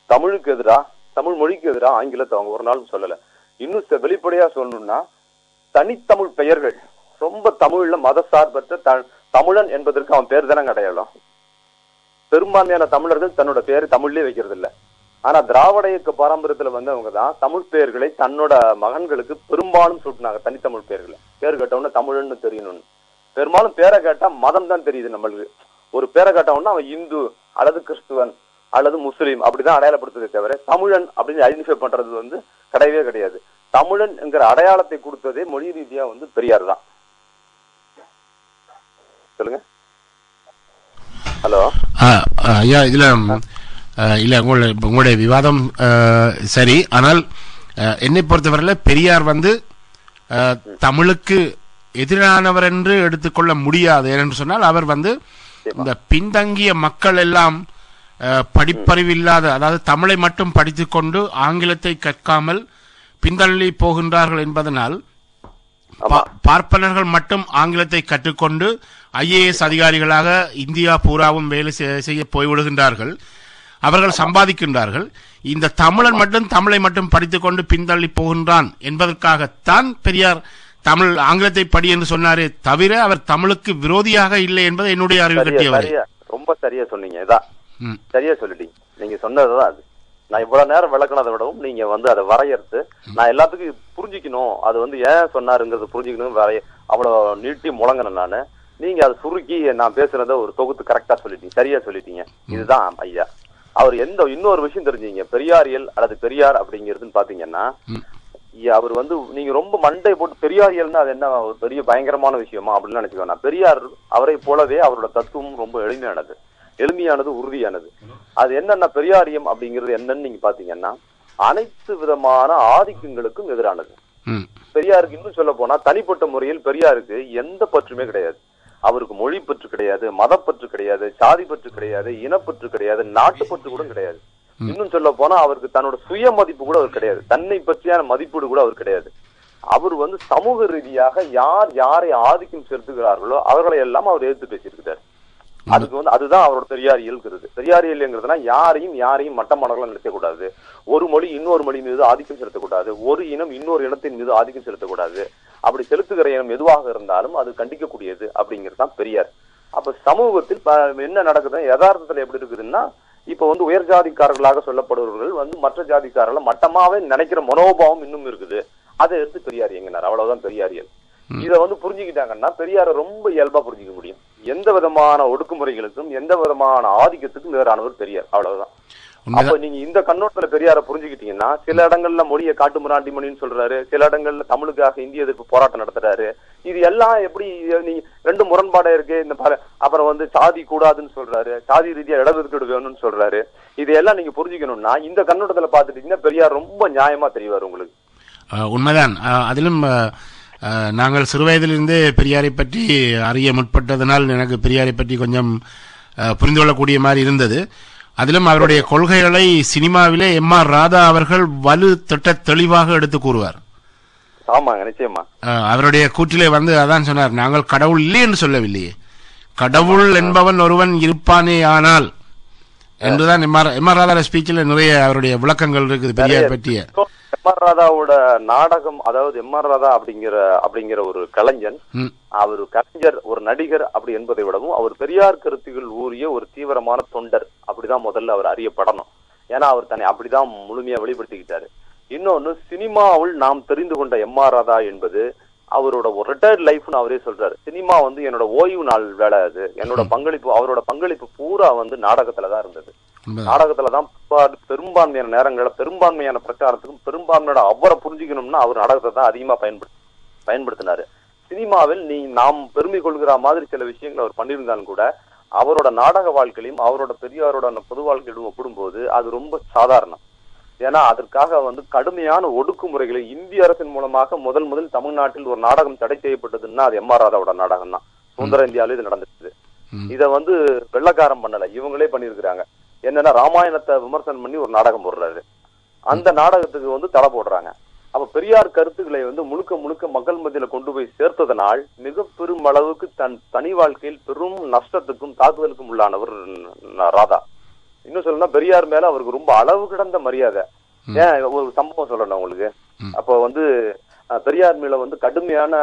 தமிழுக்கு எதிரா தமிழ் மொழிக்கு எதிரா ஆங்கிலத்தை அவங்க ஒரு நாளும் சொல்லல. இன்னும் செ- வெளிப்படையா சொல்லணும்னா தனித்தமிழ் பெயர்கள் ரொம்ப தமிழ்ல மதசார்பற்ற த- தமிழன் என்பதற்கு அவன் பேர் தானே அடையாளம். பெரும்பான்மையான தமிழர்கள் தன்னோட பேர் தமிழ்லயே வைக்கிறது இல்லை ஆனா திராவிட இயக்க பாரம்பரியத்துல வந்தவங்க தான் தமிழ் பெயர்களை தன்னோட மகன்களுக்கு பெரும்பாலும் சூட்டினாங்க தனித்தமிழ் பெயர்களை பேர் கேட்டவொன்னு தமிழ்னு தெரியணும்னு. பெரும்பாலும் பேரை கேட்டா மதம் தான் தெரியுது நம்மளுக்கு. ஒரு பேரை கேட்டவொன்னா அவன் இந்து அல்லது கிறிஸ்துவன் அல்லது முஸ்லீம் அப்படிதான் அடையாளப்படுத்துதே தவிர தமிழன் அப்படின்னு ஐடென்டிஃபை பண்றது வந்து கிடையவே கிடையாது. தமிழன் என்கிற அடையாளத்தை கொடுத்ததே மொழி ரீதியா வந்து பெரியார் தான். சொல்லுங்க. ஹலோ. ஐயா இதுல இல்ல உங்களுடைய உங்களுடைய விவாதம் சரி. ஆனால் என்னை பொறுத்தவரையில பெரியார் வந்து தமிழுக்கு எதிரானவர் என்று எடுத்துக்கொள்ள முடியாது. ஏனென்று சொன்னால் அவர் வந்து இந்த பின்தங்கிய மக்கள் எல்லாம் ஆ, படிப்பறிவில்லாத அதாவது தமிழை மட்டும் படித்துக்கொண்டு ஆங்கிலத்தை கற்காமல் பின்தள்ளி போகின்றார்கள் என்பதனால் பார்ப்பனர்கள் மட்டும் ஆங்கிலத்தை கற்றுக்கொண்டு ஐஏஎஸ் அதிகாரிகளாக இந்தியா பூராவும் வேலை செய்- செய்ய போய்விடுகின்றார்கள். அவர்கள் சம்பாதிக்கின்றார்கள். இந்த தமிழன் மட்டும் தமிழை மட்டும் படித்துக்கொண்டு பின்தள்ளி போகின்றான் என்பதற்காகத்தான் பெரியார் தமிழ் ஆங்கிலத்தை படி என்று சொன்னாரே தவிர அவர் தமிழுக்கு விரோதியாக இல்லை என்பது என்னுடைய அறிவு கட்டியவர். ரொம்ப சரியா சொன்னீங்க. இதான். சரியா சொல்லிட்டீங்க. நீங்க சொன்னதுதான் அது. நான் இவ்வளவு நேரம் விளக்குனதை விடவும் நீங்க வந்து அதை வரையறுத்து நான் எல்லாத்துக்கும் புரிஞ்சுக்கணும். அது வந்து ஏன் சொன்னாருங்கிறது புரிஞ்சுக்கணும் வரைய அவ்வளவு நீட்டி முழங்கினேன் நானு. நீங்க அதை சுருக்கி நான் பேசுனதை ஒரு தொகுத்து கரெக்டா சொல்லிட்டீங்க. சரியா சொல்லிட்டீங்க. இதுதான் ஐயா. அவர் எந்த இன்னொரு விஷயம் தெரிஞ்சீங்க பெரியாரியல் அல்லது பெரியார் அப்படிங்கிறதுன்னு பாத்தீங்கன்னா அவர் வந்து நீங்க ரொம்ப மண்டை போட்டு பெரியாரியல்னா அது என்ன ஒரு பெரிய பயங்கரமான விஷயமா அப்படின்னு நினைச்சுக்கோ நான் பெரியார் அவரை போலவே அவரோட தத்துவம் ரொம்ப எளிமையானது. எளிமையானது உறுதியானது. அது என்னன்னா பெரியாரியம் அப்படிங்கிறது என்னன்னு நீங்க பாத்தீங்கன்னா அனைத்து விதமான ஆதிக்கங்களுக்கும் எதிரானது. பெரியாருக்கு இன்னும் சொல்ல போனா தனிப்பட்ட முறையில் பெரியாருக்கு எந்த பற்றுமே கிடையாது. அவருக்கு மொழி பற்று கிடையாது மதப்பற்று கிடையாது சாதி பற்று கிடையாது இனப்பற்று கிடையாது நாட்டுப்பற்று கூட கிடையாது. இன்னும் சொல்ல போனா அவருக்கு தன்னோட சுய மதிப்பு கூட அவர் கிடையாது. தன்னை பற்றியான மதிப்பீடு கூட அவர் கிடையாது. அவர் வந்து சமூக ரீதியாக யார் யாரை ஆதிக்கம் செலுத்துகிறார்களோ அவர்களை எல்லாம் அவர் எதிர்த்து பேசியிருக்கிறார். அதுக்கு வந்து அதுதான் அவரோட பெரியாரியல்ங்கிறது பெரியாரியல்ங்கிறதுனா யாரையும் யாரையும் மட்டமானவர்களா நிறுத்தக்கூடாது ஒரு மொழி இன்னொரு மொழி மீது ஆதிக்கம் செலுத்தக்கூடாது. ஒரு இனம் இன்னொரு இனத்தின் மீது ஆதிக்கம் செலுத்தக்கூடாது. அப்படி செலுத்துகிற இனம் எதுவாக இருந்தாலும் அது கண்டிக்கக்கூடியது அப்படிங்கிறது தான் பெரியார். அப்ப சமூகத்தில் என்ன நடக்குது யதார்த்தத்துல எப்படி இருக்குதுன்னா இப்ப வந்து உயர் ஜாதிக்காரர்களாக சொல்லப்படுபவர்கள் வந்து மற்ற ஜாதிக்காரர்களை மட்டமாவே நினைக்கிற மனோபாவம் இன்னும் இருக்குது. அதை எடுத்து பெரியார் எங்கினார் அவ்வளவுதான் பெரியாரியல் இத வந்து புரிஞ்சுக்கிட்டாங்கன்னா பெரியார ரொம்ப இயல்பா புரிஞ்சுக்க முடியும். எந்த விதமான ஒடுக்குமுறைகளுக்கும் எந்த விதமான ஆதிக்கத்துக்கும் வேறானவர் பெரியார் அவ்வளவுதான். அப்ப நீங்க இந்த கண்ணோட்டத்துல பெரியார புரிஞ்சுக்கிட்டீங்கன்னா சில இடங்கள்ல மொழியை காட்டு மிராண்டி மொழின்னு சொல்றாரு சில இடங்கள்ல தமிழுக்காக இந்திய எதிர்ப்பு போராட்டம் நடத்துறாரு. இது எல்லாம் எப்படி இது நீ ரெண்டு முரண்பாடா இருக்கு இந்த அப்புறம் வந்து சாதி கூடாதுன்னு சொல்றாரு சாதி ரீதியா இடஒதுக்கீடு வேணும்னு சொல்றாரு. இதையெல்லாம் நீங்க புரிஞ்சுக்கணும்னா இந்த கண்ணோட்டத்துல பாத்துட்டீங்கன்னா பெரியார் ரொம்ப நியாயமா தெரிவார் உங்களுக்கு. உண்மைதான். அதிலும் நாங்கள் சிறுவயதிலிருந்தே பெரியாரை பற்றி அறிய முற்பட்டதனால் எனக்கு பெரியாரை பற்றி கொஞ்சம் புரிந்து கொள்ளக்கூடிய மாதிரி இருந்தது. அதிலும் அவருடைய கொள்கைகளை சினிமாவிலே எம் ஆர் ராதா அவர்கள் வலு திட்ட தெளிவாக எடுத்து கூறுவார். ஆமாங்க நிச்சயமா. அவருடைய கூற்றிலே வந்து அதான் சொன்னார் நாங்கள் கடவுள் இல்லை என்று சொல்லவில்லையே. கடவுள் என்பவன் ஒருவன் இருப்பானே ஆனால் என்றுதான் M R M R Radha ஸ்பீச்சில் நிறைய அவருடைய விளக்கங்கள் இருக்குது பெரியார் பற்றிய. எம் ஆர் ராதாவோட நாடகம் அதாவது எம் ஆர் ராதா அப்படிங்கிற அப்படிங்கிற ஒரு கலைஞன் அவர் கலைஞர் ஒரு நடிகர் அப்படி என்பதை விடவும் அவர் பெரியார் கருத்துகள் ஊறிய ஒரு தீவிரமான தொண்டர் அப்படிதான் முதல்ல அவர் அறியப்படணும். ஏன்னா அவர் தன்னை அப்படிதான் முழுமையா வெளிப்படுத்திக்கிட்டாரு. இன்னொன்னு சினிமாவில் நாம் தெரிந்து கொண்ட எம் ஆர் ராதா என்பது அவரோட ஒரு ரிட்டையர்ட் லைஃப்னு அவரே சொல்றாரு. சினிமா வந்து என்னோட ஓய்வு நாள் வேலை அது. என்னோட பங்களிப்பு அவரோட பங்களிப்பு பூரா வந்து நாடகத்துல தான் இருந்தது. நாடகத்துலதான் பெரும்பா- பெரும்பான்மையான நேரங்கள பெரும்பான்மையான பிரச்சாரத்துக்கும் பெரும்பான்மையோட அவரை புரிஞ்சுக்கணும்னா அவர் நாடகத்தை தான் அதிகமா பயன்படுத்தி பயன்படுத்தினாரு. சினிமாவில் நீ நாம் பெருமை கொள்கிற மாதிரி சில விஷயங்களை அவர் பண்ணியிருந்தாலும் கூட அவரோட நாடக வாழ்க்கையிலும் அவரோட பெரியாரோட பொது வாழ்க்கையிலும் ஒப்பிடும்போது அது ரொம்ப சாதாரணம். ஏன்னா அதற்காக வந்து கடுமையான ஒடுக்குமுறைகளை இந்திய அரசின் மூலமாக முதல் முதல் தமிழ்நாட்டில் ஒரு நாடகம் தடை செய்யப்பட்டதுன்னா அது எம் ஆர் ராதாவோட நாடகம் தான் சுதந்திர இந்தியாவில இது நடந்துச்சு. ம். இத வந்து வெள்ளக்காரம் பண்ணல. இவங்களே பண்ணியிருக்கிறாங்க. என்னன்னா ராமாயணத்தை விமர்சனம் பண்ணி ஒரு நாடகம் போடுறாரு. அந்த நாடகத்துக்கு வந்து தடை போடுறாங்க. அப்ப பெரியார் கருத்துக்களை வந்து முழுக்க முழுக்க மக்கள் மத்தியில கொண்டு போய் சேர்த்ததனால் மிக பெரும் அளவுக்கு தன் தனி வாழ்க்கையில் பெரும் நஷ்டத்துக்கும் தாக்குதலுக்கும் உள்ளானவர் ராதா. இன்னும் சொல்லணும்னா பெரியார் மேல அவருக்கு ரொம்ப அளவு கிடந்த மரியாதை. ஏன் ஒரு சம்பவம் சொல்லணும் உங்களுக்கு. அப்போ வந்து பெரியார் மேல வந்து கடுமையான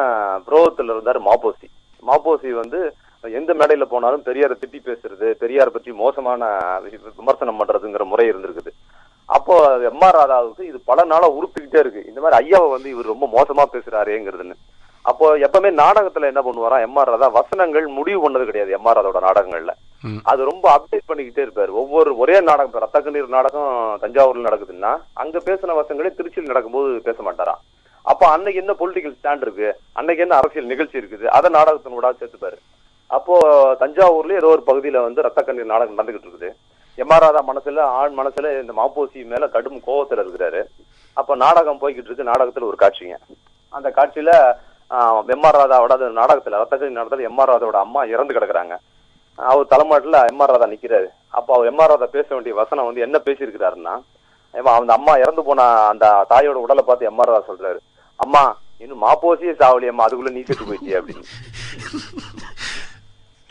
புரோகத்துல இருந்தாரு மாப்போசி. மாப்போசி வந்து எந்த மேடையில போனாலும் பெரியாரை திட்டி பேசுறது பெரியார் பற்றி மோசமான விமர்சனம் பண்றதுங்கிற முறை இருந்திருக்குது. அப்போ எம் ஆர் ராதாவுக்கு இது பல நாளா உறுத்திக்கிட்டே இருக்கு. இந்த மாதிரி ஐயாவை வந்து இவர் ரொம்ப மோசமா பேசுறாரேங்கிறதுன்னு. அப்போ எப்பவுமே நாடகத்துல என்ன பண்ணுவாரா எம் ஆர் ராதா வசனங்கள் முடிவு பண்ணது கிடையாது எம் ஆர் ராதாவோட நாடகங்கள்ல. அது ரொம்ப அப்டேட் பண்ணிக்கிட்டே இருப்பாரு. ஒவ்வொரு ஒரே நாடகம் ரத்த கண்ணீர் நாடகம் தஞ்சாவூர்ல நடக்குதுன்னா அங்க பேசின வசங்களே திருச்சியில் நடக்கும்போது பேச மாட்டாராம் அப்ப அன்னைக்கு என்ன பொலிட்டிக்கல் ஸ்டாண்ட் இருக்கு? அன்னைக்கு என்ன அரசியல் நிகழ்ச்சி இருக்குது? அதை நாடகத்தின் கூட சேர்த்துப்பாரு. அப்போ தஞ்சாவூர்ல ஏதோ ஒரு பகுதியில வந்து ரத்த கண்ணீர் நாடகம் நடந்துகிட்டு இருக்குது. எம் ஆர் ராதா மனசுல ஆண் மனசுல இந்த மாப்போசி மேல கடும் கோபத்துல இருக்கிறாரு. அப்ப நாடகம் போய்கிட்டு இருக்கு. நாடகத்துல ஒரு காட்சிங்க. அந்த காட்சியில எம் ராதாவோட அந்த நாடகத்துல ரத்த கண்ணீர் நாடகத்துல எம் ராதாவோட அம்மா இறந்து கிடக்குறாங்க. அவர் தலைமாட்டில் எம் ராதா நிக்கிறாரு. அப்போ அவர் எம் ராதா பேச வேண்டிய வசனம் வந்து என்ன பேசியிருக்கிறாருன்னா ஏம்மா, அந்த அம்மா இறந்து போன அந்த தாயோட உடலை பார்த்து எம் ஆர் ராதா சொல்றாரு. அம்மா இன்னும் மாப்போசியே சாவலி அம்மா அதுக்குள்ள நீ செத்து அப்படின்னு.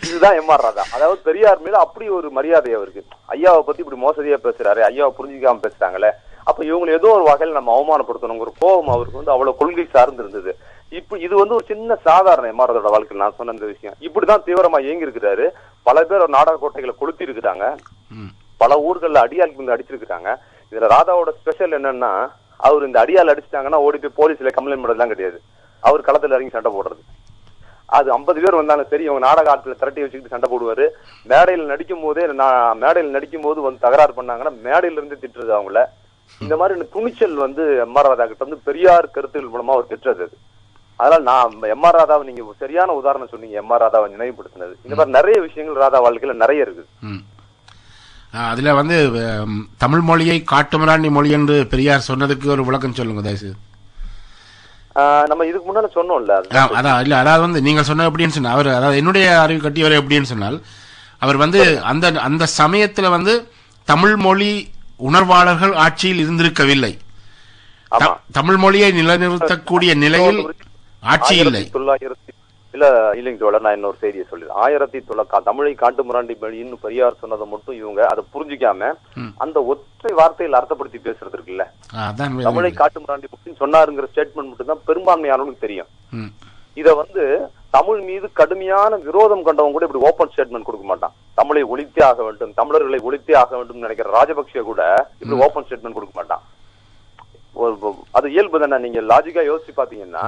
இதுதான் எம் ஆர் ராதா அதாவது பெரியார் மேல அப்படி ஒரு மரியாதை அவருக்கு. ஐயாவை பத்தி இப்படி மோசடியா பேசுறாரு ஐயாவை புரிஞ்சுக்காம பேசுறாங்களே. அப்ப இவங்களை ஏதோ ஒரு வகையில நம்ம அவமானப்படுத்தணும் ஒரு கோபம் அவருக்கு வந்து அவ்வளவு கொள்கை சார்ந்து இருந்தது இப்ப இது வந்து ஒரு சின்ன சாதாரண எம் ஆர் ராதாவோட வாழ்க்கையில் நான் சொன்ன இந்த விஷயம். இப்படிதான் தீவிரமா இயங்கி இருக்கிறாரு பல பேர் நாடக கோட்டைகளை கொளுத்தி இருக்கிறாங்க. பல ஊர்கள்ல அடியாள் வந்து அடிச்சிருக்காங்க இதுல ராதாவோட ஸ்பெஷல் என்னன்னா அவர் இந்த அடியாள் அடிச்சிட்டாங்கன்னா ஓடி போய் போலீஸ்ல கம்ப்ளைண்ட் பண்றதுலாம் கிடையாது. அவர் களத்துல இறங்கி சண்டை போடுறது. அது 50 பேர் வந்தாலும் சரி அவங்க நாடக ஆட்களை திரட்டி வச்சுக்கிட்டு சண்டை போடுவாரு. மேடையில் நடிக்கும் போதே நான் மேடையில் நடிக்கும் போது வந்து தகராறு பண்ணாங்கன்னா மேடையில இருந்து திட்டுறது அவங்கள. இந்த மாதிரி துணிச்சல் வந்து எம் ஆர் ராதா கிட்ட வந்து பெரியார் கருத்துகள் மூலமா அவர் பெற்றது அது. அதனால நான் எம் ஆர் ராதாவை நீங்க சரியான உதாரணம் சொன்னீங்க எம் ஆர் ராதாவை நினைவுபடுத்தினது. இந்த மாதிரி நிறைய விஷயங்கள் ராதா வாழ்க்கையில நிறைய இருக்குது. அஹ், அதுல வந்து தமிழ் மொழியை காட்டுமிராண்டி மொழி என்று பெரியார் சொன்னதுக்கு ஒரு விளக்கம் சொல்லுங்க தயவுசெய்து. நம்ம இதுக்கு முன்னால சொன்னோம்ல அதான் இல்ல அதாவது வந்து நீங்க சொன்ன எப்படின்னு சொன்னா அவர் அதாவது என்னுடைய அறிவு கட்டியவர் எப்படின்னு சொன்னால் அவர் வந்து அந்த அந்த சமயத்துல வந்து தமிழ் மொழி உணர்வாளர்கள் ஆட்சியில் இருந்திருக்கவில்லை. தமிழ் மொழியை நிலைநிறுத்தக்கூடிய நிலையில் ஆட்சி இல்லை. தொள்ளாயிரத்தி இல்ல இல்லைங்க தோழர் நான் இன்னொரு செய்தியை சொல்லிடுறேன். ஆயிரத்தி தொள்ளாயிரத்தி தமிழை காட்டு முராண்டி மொழின்னு பெரியார் சொன்னதை மட்டும் இவங்க அதை புரிஞ்சுக்காம அந்த ஒற்றை வார்த்தையில் அர்த்தப்படுத்தி பேசுறது இருக்குல்ல. அதான் தமிழை காட்டு முராண்டி மொழின்னு சொன்னாருங்கிற ஸ்டேட்மெண்ட் மட்டும் தான் பெரும்பான்மையானவங்களுக்கு தெரியும். இத வந்து தமிழ் மீது கடுமையான விரோதம் கொண்டவங்க கூட இப்படி ஓபன் ஸ்டேட்மெண்ட் கொடுக்க மாட்டான். தமிழை ஒழித்தே ஆக வேண்டும் தமிழர்களை ஒழித்தே ஆக வேண்டும் நினைக்கிற ராஜபக்சே கூட இப்படி ஓபன் ஸ்டேட்மெண்ட் கொடுக்க மாட்டான். ஒரு- அது இயல்பு தானே. நீங்க லாஜிக்கா யோசிச்சு பாத்தீங்கன்னா.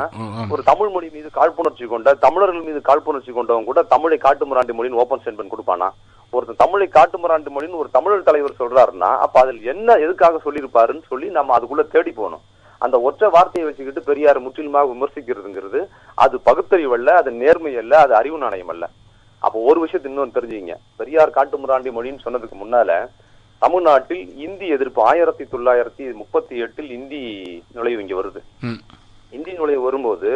ஒரு தமிழ் மொழி மீது காழ்ப்புணர்ச்சி கொண்ட தமிழர்கள் மீது காழ்ப்புணர்ச்சி கொண்டவங்க கூட தமிழை காட்டுமிராண்டி மொழின்னு ஓபன் ஸ்டேட்மெண்ட் கொடுப்பானா? ஒருத்தன் தமிழை காட்டுமிராண்டி மொழின்னு ஒரு தமிழர் தலைவர் சொல்றாருன்னா அப்ப அதில் என்ன எதுக்காக சொல்லியிருப்பாருன்னு சொல்லி நம்ம அதுக்குள்ள தேடி போகணும். அந்த ஒற்றை வார்த்தையை வச்சுக்கிட்டு பெரியார் முற்றிலுமாக விமர்சிக்கிறதுங்கிறது அது பகுத்தறிவு அல்ல அது நேர்மை அல்ல அது அறிவு நாணயம் அல்ல. அப்போ ஒரு விஷயத்தை இன்னொன்று தெரிஞ்சுங்க பெரியார் காட்டுமிராண்டி மொழின்னு சொன்னதுக்கு முன்னால தமிழ்நாட்டில் இந்தி எதிர்ப்பு ஆயிரத்தி தொள்ளாயிரத்தி முப்பத்தி எட்டில் இந்தி நுழைவு இங்க வருது. இந்தி நுழைவு வரும்போது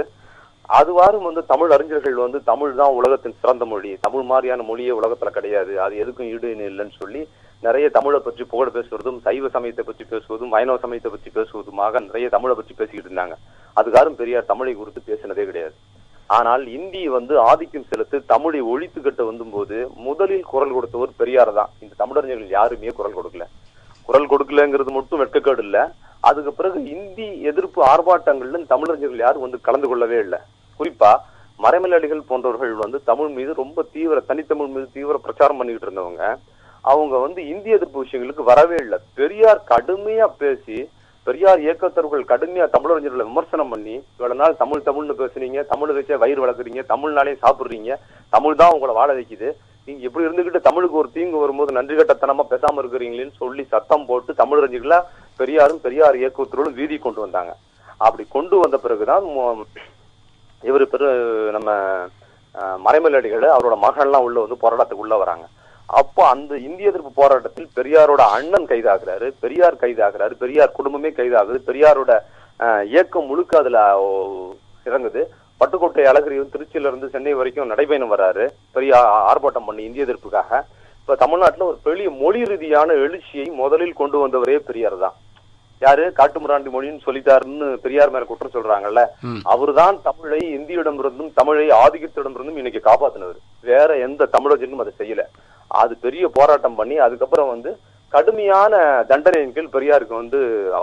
அதுவாரும் வந்து தமிழ் அறிஞர்கள் வந்து தமிழ் தான் உலகத்தின் சிறந்த மொழி. தமிழ் மாதிரியான மொழியே உலகத்துல கிடையாது. அது எதுக்கும் ஈடு இல்லைன்னு சொல்லி நிறைய தமிழை பற்றி புகழ் பேசுவதும் சைவ சமயத்தை பற்றி பேசுவதும் வைணவ சமயத்தை பற்றி பேசுவதுமாக நிறைய தமிழை பற்றி பேசிக்கிட்டு இருந்தாங்க. அதுக்காரும் பெரியார் தமிழை குறித்து பேசினதே கிடையாது. ஆனால் இந்தி வந்து ஆதிக்கம் செலுத்து தமிழை ஒழித்து கட்ட வந்தும்போது முதலில் குரல் கொடுத்தவர் பெரியார் தான். இந்த தமிழறிஞர்கள் யாருமே குரல் கொடுக்கல. குரல் கொடுக்கலங்கிறது மட்டும் வெட்கக்கேடு இல்லை. அதுக்கு பிறகு இந்தி எதிர்ப்பு ஆர்ப்பாட்டங்கள்ல தமிழறிஞர்கள் யாரும் வந்து கலந்து கொள்ளவே இல்லை. குறிப்பா மறைமலையடிகள் போன்றவர்கள் வந்து தமிழ் மீது ரொம்ப தீவிர தனித்தமிழ் மீது தீவிர பிரச்சாரம் பண்ணிக்கிட்டு இருந்தவங்க அவங்க வந்து இந்திய எதிர்ப்பு விஷயங்களுக்கு வரவே இல்லை. பெரியார் கடுமையா பேசி பெரியார் இயக்கத்தவர்கள் கடுமையா தமிழறிஞர்களை விமர்சனம் பண்ணி இவ்வளவு நாள் தமிழ் தமிழ்னு பேசுனீங்க தமிழ் வச்சே வயிறு வளர்க்குறீங்க தமிழ்னாலே சாப்பிடுறீங்க தமிழ் தான் உங்களை வாழ வைக்குது. நீங்க இப்படி இருந்துகிட்டு தமிழுக்கு ஒரு தீங்கு வரும்போது நன்றி கட்டத்தனமா பேசாம இருக்கிறீங்களேன்னு சொல்லி சத்தம் போட்டு தமிழறிஞர்களா பெரியாரும் பெரியார் இயக்கத்தோடும் வீதி கொண்டு வந்தாங்க. அப்படி கொண்டு வந்த பிறகுதான் இவர் பெரு நம்ம மறைமலடிகள் அவரோட மகன்லாம் உள்ள வந்து போராட்டத்துக்கு உள்ள வராங்க. அப்போ அந்த இந்திய எதிர்ப்பு போராட்டத்தில் பெரியாரோட அண்ணன் கைதாகிறாரு பெரியார் கைதாகிறாரு பெரியார் குடும்பமே கைதாகுது பெரியாரோட அஹ், இயக்கம் முழுக்க அதுல இறங்குது. பட்டுக்கோட்டை அழகிரி வந்து திருச்சியில இருந்து சென்னை வரைக்கும் நடைபயணம் வராரு. பெரிய ஆர்ப்பாட்டம் பண்ணி இந்திய எதிர்ப்புக்காக. இப்ப தமிழ்நாட்டுல ஒரு பெரிய மொழி ரீதியான எழுச்சியை முதலில் கொண்டு வந்தவரே பெரியார் தான். யாரு? காட்டுமிராண்டி மொழின்னு சொல்லிட்டாருன்னு பெரியார் மேல குற்றம் சொல்றாங்கல்ல. அவர்தான் தமிழை இந்தியிடமிருந்தும் தமிழை ஆதிக்கத்திடமிருந்தும் இன்னைக்கு காப்பாத்தினவர். வேற எந்த தமிழர்களும் அதை செய்யல. அது பெரிய போராட்டம் பண்ணி அதுக்கப்புறம் வந்து கடுமையான தண்டனையின் கீழ் பெரியாருக்கு வந்து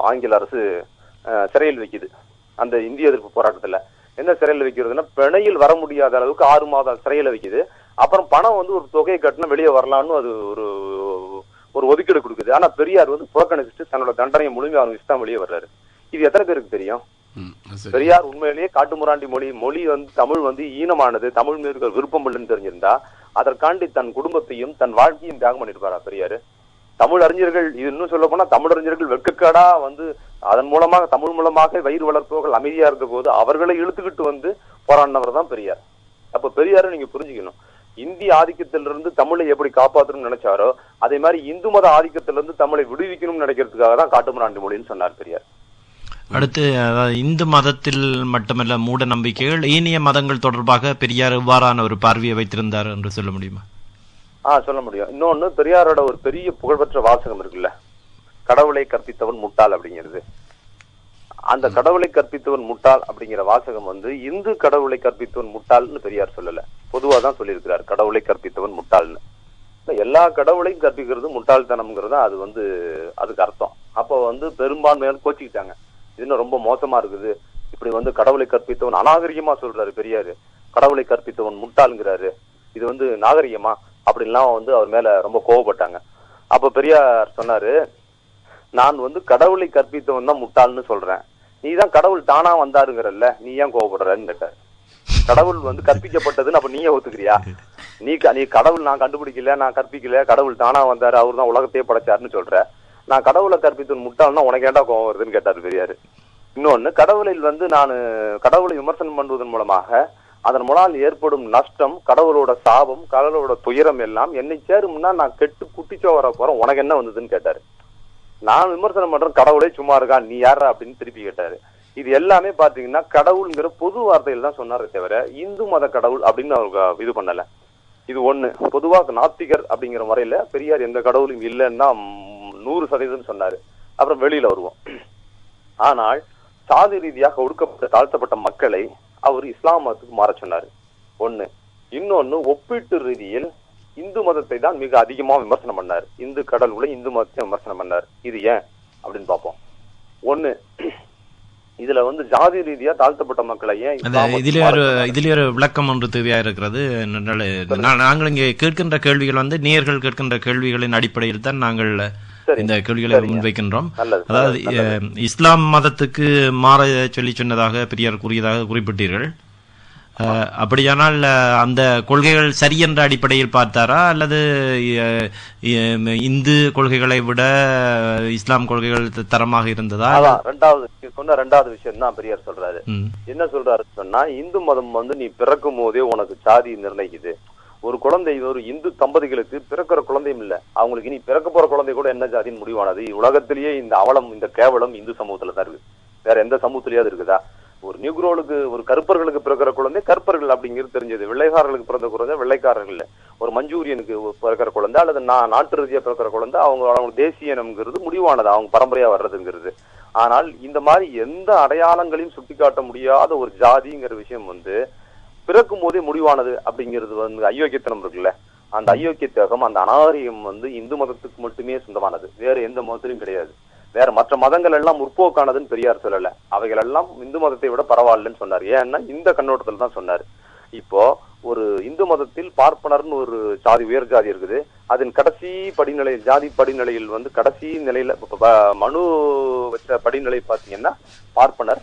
ஆங்கில அரசு சிறையில் வைக்குது. அந்த இந்திய எதிர்ப்பு போராட்டத்துல. என்ன சிறையில் வைக்கிறதுன்னா பிணையில் வர முடியாத அளவுக்கு ஆறு மாதம் சிறையில வைக்குது. அப்புறம் பணம் வந்து ஒரு தொகையை கட்டினா வெளியே வரலாம்னு அது ஒரு ஒரு ஒதுக்கீடு கொடுக்குது. ஆனா பெரியார் வந்து புறக்கணிச்சுட்டு தன்னோட தண்டனையை முழுமையாக அனுபவிச்சு தான் வெளியே வர்றாரு. இது எத்தனை பேருக்கு தெரியும். பெரியார் உண்மையிலேயே காட்டுமுராண்டி மொழி மொழி வந்து தமிழ் வந்து ஈனமானது. தமிழ் மீது விருப்பம் இல்லைன்னு தெரிஞ்சிருந்தா அதற்காண்டி தன் குடும்பத்தையும் தன் வாழ்க்கையும் தியாகம் பண்ணிருப்பாரா பெரியாரு? தமிழ் அறிஞர்கள் இது இன்னும் சொல்ல போனா தமிழ் அறிஞர்கள் வெட்கக்காடா வந்து அதன் மூலமாக தமிழ் மூலமாக வயிறு வளர்ப்பவர்கள் அமைதியா இருந்த போது அவர்களை இழுத்துக்கிட்டு வந்து போராடினவர் தான் பெரியார். அப்ப பெரியார நீங்க புரிஞ்சுக்கணும். இந்திய ஆதிக்கத்திலிருந்து தமிழை எப்படி காப்பாற்றணும்னு நினைச்சாரோ அதே மாதிரி இந்து மத ஆதிக்கத்திலிருந்து தமிழை விடுவிக்கணும்னு நினைக்கிறதுக்காக தான் காட்டுமிராண்டி மொழின்னு சொன்னார் பெரியார். அடுத்து இந்து மதத்தில் மட்டுமல்ல மூட நம்பிக்கைகள் ஏனைய மதங்கள் தொடர்பாக பெரியார் இவ்வாறான ஒரு பார்வையை வைத்திருந்தார் என்று சொல்ல முடியுமா? ஆ சொல்ல முடியும். இன்னொன்னு பெரியாரோட ஒரு பெரிய புகழ்பெற்ற வாசகம் இருக்குல்ல. கடவுளை கற்பித்தவன் முட்டாள் அப்படிங்கிறது. அந்த கடவுளை கற்பித்தவன் முட்டாள் அப்படிங்கிற வாசகம் வந்து இந்து கடவுளை கற்பித்தவன் முட்டாள்னு பெரியார் சொல்லல. பொதுவா தான் சொல்லியிருக்கிறார் கடவுளை கற்பித்தவன் முட்டாள்னு. எல்லா கடவுளையும் கற்பிக்கிறது முட்டாள்தனம்ங்கிறது அது வந்து அதுக்கு அர்த்தம். அப்போ வந்து பெரும்பான்மையான கோச்சிக்கிட்டாங்க. இன்னும் ரொம்ப மோசமா இருக்குது? இப்படி வந்து கடவுளை கற்பித்தவன் அநாகரிகமா சொல்றாரு பெரியாரு. கடவுளை கற்பித்தவன் முட்டாளுங்கிறாரு. இது வந்து நாகரிகமா? அப்படின்லாம் வந்து அவர் மேல ரொம்ப கோவப்பட்டாங்க. அப்ப பெரியார் சொன்னாரு நான் வந்து கடவுளை கற்பித்தவன் தான் முட்டாள்னு சொல்றேன். நீ தான் கடவுள் தானா வந்தாருங்கிறல்ல நீ ஏன் கோவப்படுறன்னு கேட்டார். கடவுள் வந்து கற்பிக்கப்பட்டதுன்னு அப்ப நீயே ஒத்துக்கிறியா? நீ நீ கடவுள் நான் கண்டுபிடிக்கல நான் கற்பிக்கல கடவுள் தானா வந்தாரு அவர் தான் உலகத்தையே படைச்சாருன்னு சொல்ற. நான் கடவுளை கற்பித்தவன் முட்டாள்னா உனக்கு ஏண்டா கோவம் வருதுன்னு கேட்டாரு பெரியாரு. இன்னொன்னு கடவுளில் வந்து நான் கடவுளை விமர்சனம் பண்ணுவதன் மூலமாக அதன் மூலம் ஏற்படும் நஷ்டம் கடவுளோட சாபம் கடவுளோட துயரம் எல்லாம் என்னை சேரும்னா நான் கெட்டு குட்டிச்சோ வர போறேன். உனக்கு என்ன வந்ததுன்னு கேட்டாரு. நான் விமர்சனம் பண்றேன் கடவுளே சும்மா இருக்கான் நீ யாரா அப்படின்னு திருப்பி கேட்டாரு. இது எல்லாமே பாத்தீங்கன்னா கடவுள்ங்கிற பொது வார்த்தையில் தான் சொன்னாரே தவிர இந்து மத கடவுள் அப்படின்னு அவர் இது பண்ணல. இது ஒண்ணு. பொதுவாக நாத்திகர் அப்படிங்கிற முறையில பெரியார் எந்த கடவுளும் இல்லைன்னா நூறு சதவீதம் சொன்னாரு. அப்புறம் வெளியில வருவோம். ஆனால் சாதி ரீதியாக ஒடுக்கப்பட்ட தாழ்த்தப்பட்ட மக்களை அவர் இஸ்லாம் மதத்துக்கு மாற சொன்னாரு. ஒண்ணு. இன்னொன்னு ஒப்பீட்டு ரீதியில் இந்து மதத்தை தான் மிக அதிகமா விமர்சனம் பண்ணார். இந்து கடவுளை இந்து மதத்தை விமர்சனம் பண்ணார். இது ஏன்? அப்படின்னு பார்ப்போம். ஒண்ணு. இதுல வந்து ஜாதி ரீதியா தாழ்த்தப்பட்ட மக்களை ஏன் இதிலே ஒரு இதிலே ஒரு விளக்கம் ஒன்று தேவையா இருக்கிறது. நாங்கள் இங்கே கேட்கின்ற கேள்விகள் வந்து நேயர்கள் கேட்கின்ற கேள்விகளின் அடிப்படையில் தான் நாங்கள். இந்த கேள்விகளை முன்வைக்கின்றோம். அதாவது இஸ்லாம் மதத்துக்கு மாற சொல்லி சொன்னதாக பெரியார் கூறியதாக குறிப்பிட்டீர்கள். அப்படியானால் அந்த கொள்கைகள் சரி என்ற அடிப்படையில் பார்த்தாரா? அல்லது இந்து கொள்கைகளை விட இஸ்லாம் கொள்கைகள் தரமாக இருந்ததா? ரெண்டாவது சொன்ன ரெண்டாவது விஷயம் தான் பெரியார் சொல்றாரு. என்ன சொல்றாரு சொன்னா இந்து மதம் வந்து நீ பிறக்கும் போதே உனக்கு சாதி நிர்ணயிக்குது. ஒரு குழந்தை ஒரு இந்து தம்பதிகளுக்கு பிறக்கிற குழந்தையும் இல்ல. அவங்களுக்கு இனி பிறக்க போற குழந்தை கூட என்ன ஜாதின்னு முடிவானது? உலகத்திலேயே இந்த அவலம் இந்த கேவலம் இந்து சமூகத்துல தான் இருக்கு. வேற எந்த சமூகத்திலயாவது இருக்குதா? ஒரு நியூக்ரோலுக்கு ஒரு கருப்பர்களுக்கு பிறக்கிற குழந்தை கருப்பர்கள் அப்படிங்கிறது தெரிஞ்சது. வெள்ளைக்காரர்களுக்கு பிறந்த குழந்தை வெள்ளைக்காரர்கள் ஒரு மஞ்சூரியனுக்கு பிறக்கிற குழந்தை அல்லது நான் நாட்டு ரீதியா பிறக்கிற குழந்தை அவங்க அவங்க தேசியனம்ங்கிறது முடிவானது. அவங்க பரம்பரையா வர்றதுங்கிறது. ஆனால் இந்த மாதிரி எந்த அடையாளங்களையும் சுட்டிக்காட்ட முடியாத ஒரு ஜாதிங்கிற விஷயம் வந்து பிறக்கும் போதே முடிவானது அப்படிங்கிறது வந்து அயோக்கியத்தனம் இருக்குல்ல. அந்த அயோக்கியத்தகம் அந்த அநாகரிகம் வந்து இந்து மதத்துக்கு மட்டுமே சொந்தமானது. வேற எந்த மதத்திலும் கிடையாது. வேற மற்ற மதங்கள் எல்லாம் முற்போக்கானதுன்னு பெரியார் சொல்லல. அவைகள் எல்லாம் இந்து மதத்தை விட பரவாயில்லன்னு சொன்னார். ஏன்னா இந்த கண்ணோட்டத்தில் தான் சொன்னார். இப்போ ஒரு இந்து மதத்தில் பார்ப்பனர்னு ஒரு சாதி உயர் ஜாதி இருக்குது. அதன் கடைசி படிநிலை ஜாதி படிநிலையில் வந்து கடைசி நிலையில மனு வச்ச படிநிலை பார்த்தீங்கன்னா பார்ப்பனர்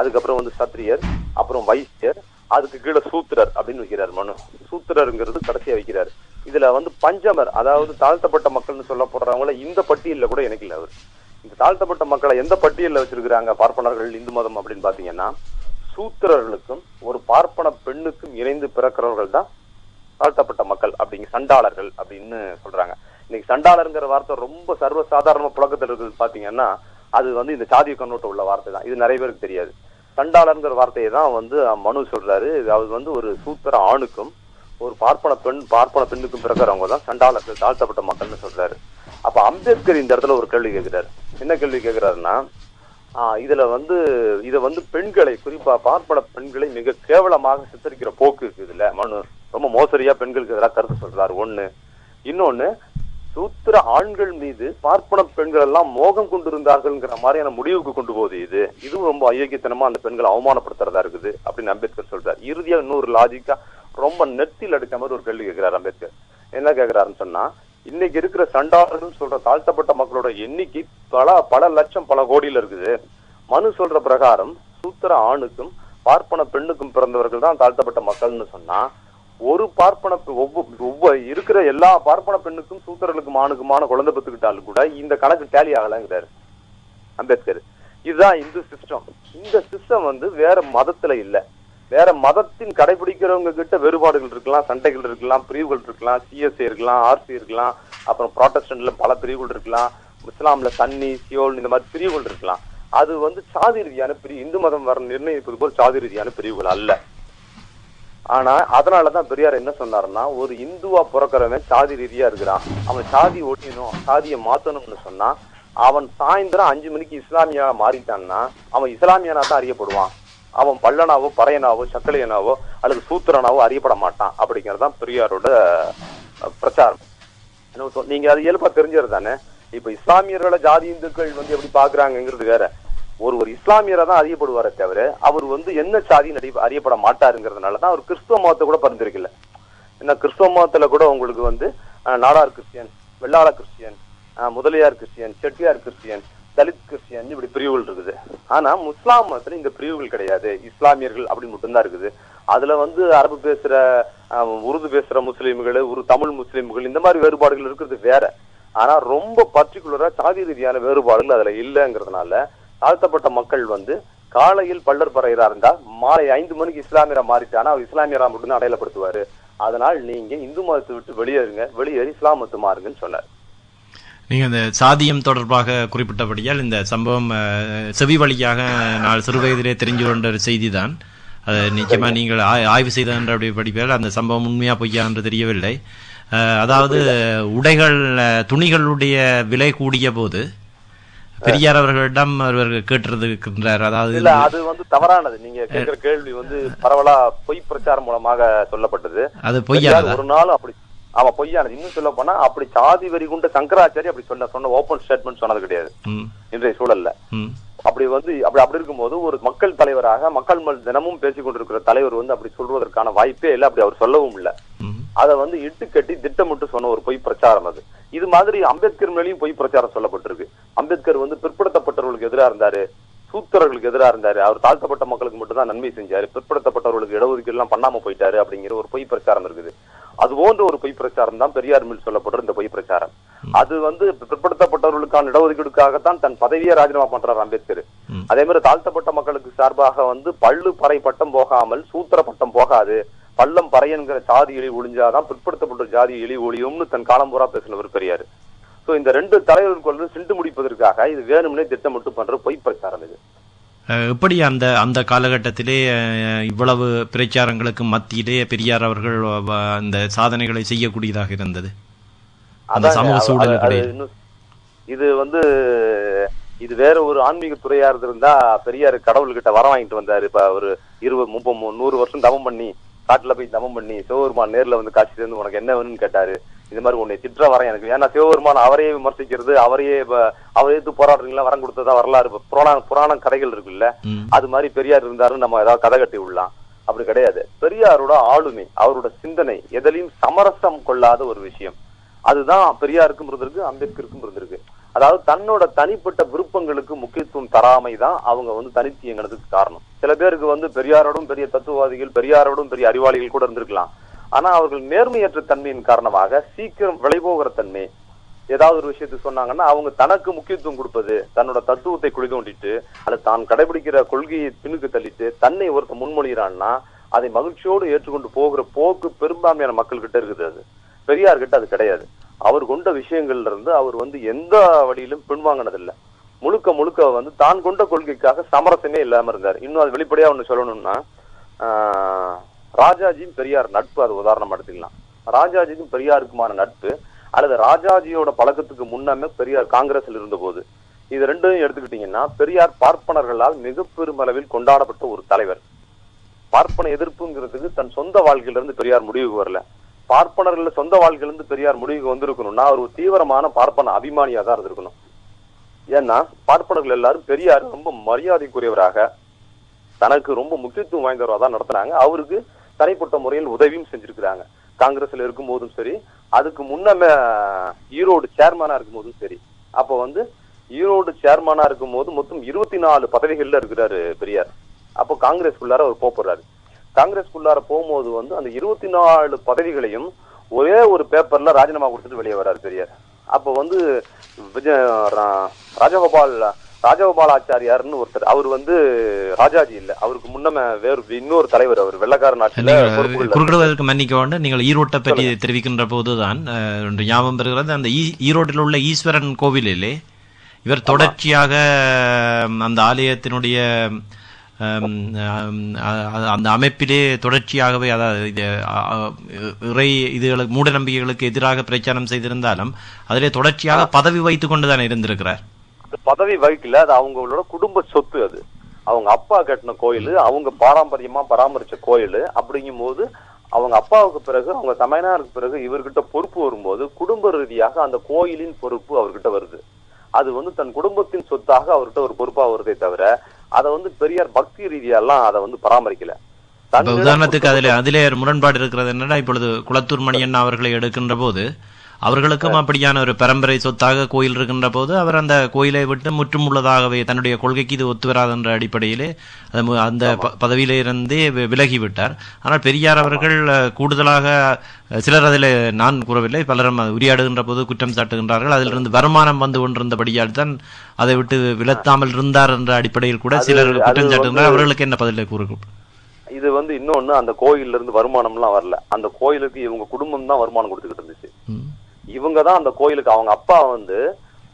அதுக்கப்புறம் வந்து சத்திரியர் அப்புறம் வைசியர் அதுக்கு கீழே சூத்திரர் அப்படின்னு வைக்கிறார் மனு. சூத்திரருங்கிறது கடைசியா வைக்கிறார். இதுல வந்து பஞ்சமர் அதாவது தாழ்த்தப்பட்ட மக்கள்னு சொல்லப்படுறவங்கள இந்த பட்டியலில் கூட இணைக்கல அவர். இந்த தாழ்த்தப்பட்ட மக்களை எந்த பட்டியலில் வச்சிருக்கிறாங்க பார்ப்பனர்கள் இந்து மதம் அப்படின்னு பாத்தீங்கன்னா சூத்திரர்களுக்கும் ஒரு பார்ப்பன பெண்ணுக்கும் இணைந்து பிறக்கிறவர்கள் தான் தாழ்த்தப்பட்ட மக்கள் அப்படிங்க சண்டாளர்கள் அப்படின்னு சொல்றாங்க. இன்னைக்கு சண்டாளருங்கிற வார்த்தை ரொம்ப சர்வ சாதாரண புழக்கத்தில் இருக்குது பாத்தீங்கன்னா அது வந்து இந்த சாதிய கண்ணோட்டம் உள்ள வார்த்தை தான். இது நிறைய பேருக்கு தெரியாது. சண்டாளருங்கிற வார்த்தையை தான் வந்து மனு சொல்றாரு. அது வந்து ஒரு சூத்திர ஆணுக்கும் ஒரு பார்ப்பன பெண் பார்ப்பன பெண்ணுக்கும் பிறக்கிறவங்க தான் சண்டாளர்கள் தாழ்த்தப்பட்ட மக்கள்னு சொல்றாரு. அப்ப அம்பேத்கர் இந்த இடத்துல ஒரு கேள்வி கேட்கிறார் என்ன கேள்வி கேட்கிறாருன்னா இதுல வந்து இத வந்து பெண்களை குறிப்பா பார்ப்பன பெண்களை மிக கேவலமாக சித்தரிக்கிற போக்கு இருக்கு இதுல. மனு ரொம்ப மோசடியா பெண்களுக்கு எதிராக கருத்து சொல்றாரு. ஒண்ணு. இன்னொன்னு சூத்திர ஆண்கள் மீது பார்ப்பன பெண்கள் எல்லாம் மோகம் கொண்டிருந்தார்கள்ங்கிற மாதிரியான முடிவுக்கு கொண்டு போகுது இது. இதுவும் ரொம்ப அயோக்கியத்தனமா அந்த பெண்களை அவமானப்படுத்துறதா இருக்குது அப்படின்னு அம்பேத்கர் சொல்றாரு. இறுதியா இன்னொரு லாஜிக்கா ரொம்ப நெத்தில் அடிச்ச மாதிரி ஒரு கேள்வி கேட்கிறார் அம்பேத்கர். என்ன கேட்கிறாருன்னு சொன்னா இன்னைக்கு இருக்கிற சண்டாளர்கள் சொல்ற தாழ்த்தப்பட்ட மக்களோட எண்ணிக்கை பல பல லட்சம் பல கோடியில இருக்குது. மனு சொல்ற பிரகாரம் சூத்திர ஆணுக்கும் பார்ப்பன பெண்ணுக்கும் பிறந்தவர்கள் தான் தாழ்த்தப்பட்ட மக்கள்னு சொன்னா ஒரு பார்ப்பன ஒவ்வொரு ஒவ்வொரு இருக்கிற எல்லா பார்ப்பன பெண்ணுக்கும் சூத்திரர்களுக்கும் ஆணுக்குமான குழந்தை பெற்றுக்கிட்டாலும் கூட இந்த கணக்கு டேலி ஆகலங்கிறாரு. அம்பேத்கர். இதுதான் இந்து சிஸ்டம் இந்த சிஸ்டம் வந்து வேற மதத்துல இல்லை. வேற மதத்தின் கடைபிடிக்கிறவங்க கிட்ட வேறுபாடுகள் இருக்கலாம் சண்டைகள் இருக்கலாம் பிரிவுகள் இருக்கலாம் சிஎஸ்சி இருக்கலாம் ஆர்சி இருக்கலாம் அப்புறம் ப்ராட்டஸ்டன்ட்ல பல பிரிவுகள் இருக்கலாம் இஸ்லாம்ல சன்னி சியோல் இந்த மாதிரி பிரிவுகள் இருக்கலாம். அது வந்து சாதி ரீதியான பிரிவு இந்து மதம் வர நிர்ணயிப்பது போல் சாதி ரீதியான பிரிவுகள் அல்ல. ஆனா அதனாலதான் பெரியார் என்ன சொன்னாருன்னா ஒரு இந்துவா பிறக்கிறவன் சாதி ரீதியா இருக்கிறான். அவன் சாதி ஒழியணும் சாதியை மாத்தணும்னு சொன்னா அவன் சாயந்தரம் அஞ்சு மணிக்கு இஸ்லாமியா மாறிட்டான்னா அவன் இஸ்லாமியனா தான் அறியப்படுவான். அவன் பல்லனாவோ பறையனாவோ சக்கலையனாவோ அல்லது சூத்திரனாவோ அறியப்பட மாட்டான். அப்படிங்கிறது தான் பெரியாரோட பிரச்சாரம். என்ன நீங்க அது இயல்பா தெரிஞ்சது தானே? இப்ப இஸ்லாமியர்களை ஜாதி இந்துக்கள் வந்து எப்படி பாக்குறாங்கிறது வேற. ஒரு ஒரு இஸ்லாமியரை தான் அறியப்படுவாரே தவிர அவர் வந்து என்ன சாதின்னு அறிய அறியப்பட மாட்டாருங்கிறதுனால தான் அவர் கிறிஸ்துவ மதத்தை கூட பரிந்துரைக்கல. ஏன்னா கிறிஸ்துவ மதத்துல கூட உங்களுக்கு வந்து Nadar Christian Vellala Christian Mudaliar Christian Chettiar Christian Dalit Christian இப்படி பிரிவுகள் இருக்குது. ஆனா முஸ்லாம் மதத்துல இந்த பிரிவுகள் கிடையாது. இஸ்லாமியர்கள் அப்படின்னு மட்டும்தான் இருக்குது. அதுல வந்து அரபு பேசுற உருது பேசுற முஸ்லீம்கள் ஒரு தமிழ் முஸ்லீம்கள் இந்த மாதிரி வேறுபாடுகள் இருக்கிறது வேற. ஆனா ரொம்ப பர்டிகுலரா சாதி ரீதியான வேறுபாடுகள் அதுல இல்லைங்கிறதுனால தாழ்த்தப்பட்ட மக்கள் வந்து காலையில் பல்லர் பறையரா இருந்தா மாலை ஐந்து மணிக்கு இஸ்லாமியரா மாறிட்டானா அவர் இஸ்லாமியரா மட்டும்தான் அடையாளப்படுத்துவாரு அதனால் நீங்க இந்து மதத்தை விட்டு வெளியேறுங்க வெளியேறி இஸ்லாம் மதத்து மாறுங்கன்னு சொன்னார். நீங்க இந்த சாதியம் தொடர்பாக குறிப்பிட்டபடியால் இந்த சம்பவம் செவி வழியாக நான் சிறு வயதிலே தெரிஞ்சு கொண்ட ஒரு செய்திதான். அது நிச்சயமா நீங்கள் ஆய்- ஆய்வு செய்த என்ற படிப்பில் அந்த சம்பவம் உண்மையா பொய்யா என்று தெரியவில்லை. அதாவது உடைகள் துணிகளுடைய விலை கூடிய போது பெரியார் அவர்களிடம் அவர் கேட்டிருக்கின்றார் அதாவது அது வந்து தவறானது. நீங்க கேக்குற கேள்வி வந்து பரவலா பொய் பிரச்சாரம் மூலமாக சொல்லப்பட்டது. அது பொய்யானதா? ஒரு நாள் அப்படி ஆமா பொய்யானது இன்னும் சொல்ல போனா அப்படி சாதி வரி கொண்ட சங்கராச்சாரி அப்படி சொன்ன சொன்ன ஓபன் ஸ்டேட்மெண்ட் சொன்னது கிடையாது. இன்றைய சூழல்ல. அப்படி வந்து அப்படி அப்படி இருக்கும்போது ஒரு மக்கள் தலைவராக மக்கள் தினமும் பேசிக் கொண்டிருக்கிற தலைவர் வந்து அப்படி சொல்வதற்கான வாய்ப்பே இல்லை அப்படி அவர் சொல்லவும் இல்லை. அதை வந்து இட்டு கட்டி திட்டமிட்டு சொன்ன ஒரு பொய் பிரச்சாரம் அது. இது மாதிரி அம்பேத்கர் மேலேயும் பொய் பிரச்சாரம் சொல்லப்பட்டிருக்கு. அம்பேத்கர் வந்து பிற்படுத்தப்பட்டவர்களுக்கு எதிராக இருந்தாரு சூத்திரர்களுக்கு எதிராக இருந்தாரு. அவர் தாழ்த்தப்பட்ட மக்களுக்கு மட்டும் தான் நன்மை செஞ்சாரு. பிற்படுத்தப்பட்டவர்களுக்கு இடஒதுக்கீடு எல்லாம் பண்ணாம போயிட்டாரு அப்படிங்கிற ஒரு பொய் பிரச்சாரம் இருக்குது. அது போன்ற ஒரு பொய் பிரச்சாரம் தான் பெரியார் மேல் சொல்லப்படுற இந்த பொய் பிரச்சாரம். அது வந்து பிற்படுத்தப்பட்டவர்களுக்கான இடஒதுக்கீடுக்காகத்தான் தன் பதவியை ராஜினாமா பண்றாரு அம்பேத்கர். அதே மாதிரி தாழ்த்தப்பட்ட மக்களுக்கு சார்பாக வந்து பள்ளு பறை பட்டம் போகாமல் சூத்திர பட்டம் போகாது. பள்ளம் பறை என்கிற சாதி இழி ஒழிஞ்சாதான் பிற்படுத்தப்பட்ட ஜாதி இழி ஒழியும்னு தன் காலம் பூரா பேசினவர் பெரியாரு. சோ இந்த ரெண்டு தலைவர்களுக்குள்ள சிண்டு முடிப்பதற்காக இது வேணும்னே திட்டமிட்டு பண்ற பொய் பிரச்சாரம் இது. எப்படி அந்த அந்த காலகட்டத்திலே இவ்வளவு பிரச்சாரங்களுக்கு மத்தியிலே பெரியார் அவர்கள் அந்த சாதனைகளை செய்யக்கூடியதாக இருந்தது? அந்த சமூக. இன்னும் இது வந்து இது வேற ஒரு ஆன்மீக துறையா இருந்திருந்தா பெரியார் கடவுள்கிட்ட வர வாங்கிட்டு வந்தாரு. இப்ப ஒரு இருபது முப்பது நூறு வருஷம் தவம் பண்ணி காட்டுல போய் தவம் பண்ணி சிவபெருமான் நேர்ல வந்து காட்சி தந்து உனக்கு என்ன வேணும்னு கேட்டாரு. இது மாதிரி உன்னை திட்டுற வரேன் எனக்கு. ஏன்னா சிவபெருமான் அவரையே விமர்சிக்கிறது அவரையே அவரே எதிர்த்து போராடுறீங்களா வரம் கொடுத்ததா வரலாறு புராண புராண கதைகள் இருக்குல்ல. அது மாதிரி பெரியார் இருந்தாருன்னு நம்ம ஏதாவது கதை கட்டி விடலாம். அப்படி கிடையாது. பெரியாரோட ஆளுமை அவரோட சிந்தனை எதிலையும் சமரசம் கொள்ளாத ஒரு விஷயம். அதுதான் பெரியாருக்கும் இருந்திருக்கு அம்பேத்கருக்கும் இருந்திருக்கு. அதாவது தன்னோட தனிப்பட்ட விருப்பங்களுக்கு முக்கியத்துவம் தராமை தான் அவங்க வந்து தனித்து இயங்கினதுக்கு காரணம். சில பேருக்கு வந்து பெரியாரோடும் பெரிய தத்துவவாதிகள் பெரியாரோடும் பெரிய அறிவாளிகள் கூட இருந்திருக்கலாம். ஆனா அவர்கள் நேர்மையற்ற தன்மையின் காரணமாக சீக்கிரம் விளைபோகிற தன்மை ஏதாவது ஒரு விஷயத்த சொன்னாங்கன்னா அவங்க தனக்கு முக்கியத்துவம் கொடுப்பது தன்னோட தத்துவத்தை குழி தோண்டிட்டு அல்லது தான் கடைபிடிக்கிற கொள்கையை பின்னுக்கு தள்ளிட்டு தன்னை ஒருத்தன் முன்மொழிகிறான்னா அதை மகிழ்ச்சியோடு ஏற்றுக்கொண்டு போகிற போக்கு பெரும்பான்மையான மக்கள் கிட்ட இருக்குது அது. பெரியார் கிட்ட அது கிடையாது. அவர் கொண்ட விஷயங்கள்ல இருந்து அவர் வந்து எந்த வழியிலும் பின்வாங்கினதில்லை. முழுக்க முழுக்க வந்து தான் கொண்ட கொள்கைக்காக சமரசமே இல்லாம இருந்தார். இன்னும் அது வெளிப்படையா ஒண்ணு சொல்லணும்னா ஆஹ், ராஜாஜியும் பெரியார் நட்பு அது உதாரணம் எடுத்துக்கலாம். ராஜாஜிக்கும் பெரியாருக்குமான நட்பு அல்லது ராஜாஜியோட பழக்கத்துக்கு முன்னமே பெரியார் காங்கிரஸ்ல இருந்தபோது. இது ரெண்டையும் எடுத்துக்கிட்டீங்கன்னா பெரியார் பார்ப்பனர்களால் மிக பெருமளவில் கொண்டாடப்பட்ட ஒரு தலைவர். பார்ப்பன எதிர்ப்புங்கிறதுக்கு தன் சொந்த வாழ்க்கையிலிருந்து பெரியார் முடிவுக்கு வரல. பார்ப்பனர்கள் சொந்த வாழ்க்கையிலிருந்து பெரியார் முடிவுக்கு வந்திருக்கணும்னா அவர் ஒரு தீவிரமான பார்ப்பன அபிமானியாக தான் இருந்திருக்கணும். ஏன்னா பார்ப்பனர்கள் எல்லாரும் பெரியார் ரொம்ப மரியாதைக்குரியவராக தனக்கு ரொம்ப முக்கியத்துவம் வாய்ந்தவராக தான் நடத்துனாங்க. அவருக்கு தனிப்பட்ட முறையில் உதவியும் செஞ்சிருக்கிறாங்க. காங்கிரஸ்ல இருக்கும் போதும் சரி அதுக்கு முன்னமே ஈரோடு சேர்மனா இருக்கும் போதும் சரி. அப்போ வந்து ஈரோடு சேர்மனா இருக்கும் போது மொத்தம் இருபத்தி நாலு பதவிகள்ல இருக்கிறாரு பெரியார். அப்போ காங்கிரஸ்குள்ளார அவர் போறாரு காங்கிரஸ்குள்ளார போகும்போது வந்து அந்த இருபத்தி நாலு பதவிகளையும் ஒரே ஒரு பேப்பர்ல ராஜினாமா கொடுத்துட்டு வெளியே வர்றாரு பெரியார். அப்போ வந்து விஜய ரா- ராஜகோபால் ராஜகோபால் ஆச்சாரியார்னு ஒருத்தர் அவர் வந்து ராஜாஜி இல்ல. அவருக்கு முன்னமே வேறு இன்னொரு தலைவர் அவர் வெள்ளக்கார நாட்டுல குறுக்கிடுவதற்கு மன்னிக்க வேண்டும் நீங்கள் ஈரோட்டை பற்றி தெரிவிக்கின்ற போதுதான் ஞாபகம் பெறுகிறது. அந்த ஈரோட்டில் உள்ள ஈஸ்வரன் கோவிலிலே இவர் தொடர்ச்சியாக அந்த ஆலயத்தினுடைய அந்த அமைப்பிலே தொடர்ச்சியாகவே அதாவது இது, இறை இதுகளுக்கு மூட நம்பிக்கைகளுக்கு எதிராக பிரச்சாரம் செய்திருந்தாலும் அதிலே தொடர்ச்சியாக பதவி வைத்துக் கொண்டுதான் இருந்திருக்கிறார். பதவி வகிக்கல அது அவங்களோட குடும்ப சொத்து அது. அவங்க அப்பா கட்டின கோயில் அவங்க பாரம்பரியமா பராமரிச்ச கோயில் அப்படிங்கும் போது அவங்க அப்பாவுக்கு பிறகு அவங்க தமையனாருக்கு பிறகு இவர்கிட்ட பொறுப்பு வரும்போது குடும்ப ரீதியாக அந்த கோயிலின் பொறுப்பு அவர்கிட்ட வருது. அது வந்து தன் குடும்பத்தின் சொத்தாக அவர்கிட்ட ஒரு பொறுப்பா வருதே தவிர அதை வந்து பெரியார் பக்தி ரீதியெல்லாம் அதை வந்து பராமரிக்கல. உதாரணத்துக்கு அதிலே அதிலே முரண்பாடு இருக்கிறது என்னன்னா இப்பொழுது குளத்தூர் மணியன் அவர்களை எடுக்கின்ற போது அவர்களுக்கும் அப்படியான ஒரு பரம்பரை சொத்தாக கோயில் இருக்கின்ற போது அவர் அந்த கோயிலை விட்டு முற்றுமுள்ளதாகவே தன்னுடைய கொள்கைக்கு இது ஒத்து வராது என்ற அடிப்படையிலே அந்த ப- பதவியிலே இருந்தே வி- விலகி விட்டார் ஆனால் பெரியார் அவர்கள் கூடுதலாக சிலர் அதில் நான் கூறவில்லை. பலரும் உரையாடுகின்ற போது குற்றம் சாட்டுகின்றார்கள். அதிலிருந்து வருமானம் வந்து கொண்டிருந்தபடியால் தான் அதை விட்டு விலத்தாமல் இருந்தார் என்ற அடிப்படையில் கூட சிலர் குற்றம் சாட்டுகின்றனர் வந்து- அவர்களுக்கு என்ன பதிலை கூறுகிறோம் இது வந்து இன்னொன்னு அந்த கோயில்ல இருந்து வருமானம்லாம் வரல. அந்த கோயிலுக்கு இவங்க குடும்பம் தான் வருமானம் கொடுத்துக்கிட்டு இருந்துச்சு. இவங்க தான் அந்த கோயிலுக்கு அவங்க அப்பா வந்து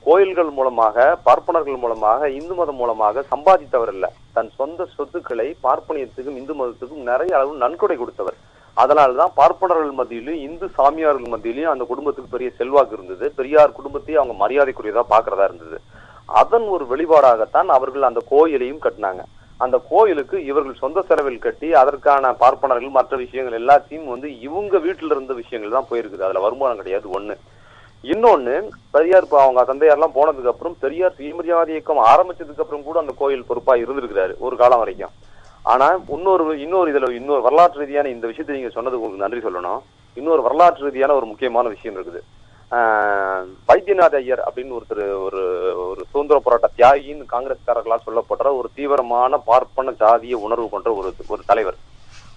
கோயில்கள் மூலமாக பார்ப்பனர்கள் மூலமாக இந்து மதம் மூலமாக சம்பாதித்தவர் இல்ல. தன் சொந்த சொத்துக்களை பார்ப்பனியத்துக்கும் இந்து மதத்துக்கும் நிறைய அளவு நன்கொடை கொடுத்தவர். அதனால்தான் பார்ப்பனர்கள் மத்தியிலும் இந்து சாமியார்கள் மத்தியிலும் அந்த குடும்பத்துக்கு பெரிய செல்வாக்கு இருந்தது. பெரியார் குடும்பத்தையும் அவங்க மரியாதைக்குரியதா பாக்குறதா இருந்தது. அதன் ஒரு வெளிப்பாடாகத்தான் அவர்கள் அந்த கோயிலையும் கட்டினாங்க. அந்த கோயிலுக்கு இவர்கள் சொந்த செலவில் கட்டி அதற்கான பார்ப்பனர்கள் மற்ற விஷயங்கள் எல்லாத்தையும் வந்து இவங்க வீட்டில இருந்த விஷயங்கள் தான் போயிருக்குது. அதுல வருமானம் கிடையாது ஒண்ணு. இன்னொன்னு பெரியார் இப்ப அவங்க தந்தையார்லாம் போனதுக்கு அப்புறம் பெரியார் சுயமரியாதை இயக்கம் ஆரம்பிச்சதுக்கு அப்புறம் கூட அந்த கோயில் பொறுப்பா இருந்திருக்கிறாரு ஒரு காலம் வரைக்கும். ஆனா இன்னொரு இன்னொரு இதுல இன்னொரு வரலாற்று ரீதியான இந்த விஷயத்தை நீங்க சொன்னதுக்கு உங்களுக்கு நன்றி சொல்லணும். இன்னொரு வரலாற்று ரீதியான ஒரு முக்கியமான விஷயம் இருக்குது. வைத்தியநாத ஐயர் அப்படின்னு ஒருத்தர் ஒரு ஒரு சுதந்திர போராட்ட தியாகின்னு காங்கிரஸ்காரர்களால் சொல்லப்படுற ஒரு தீவிரமான பார்ப்பன ஜாதிய உணர்வு கொண்ட ஒரு ஒரு தலைவர்.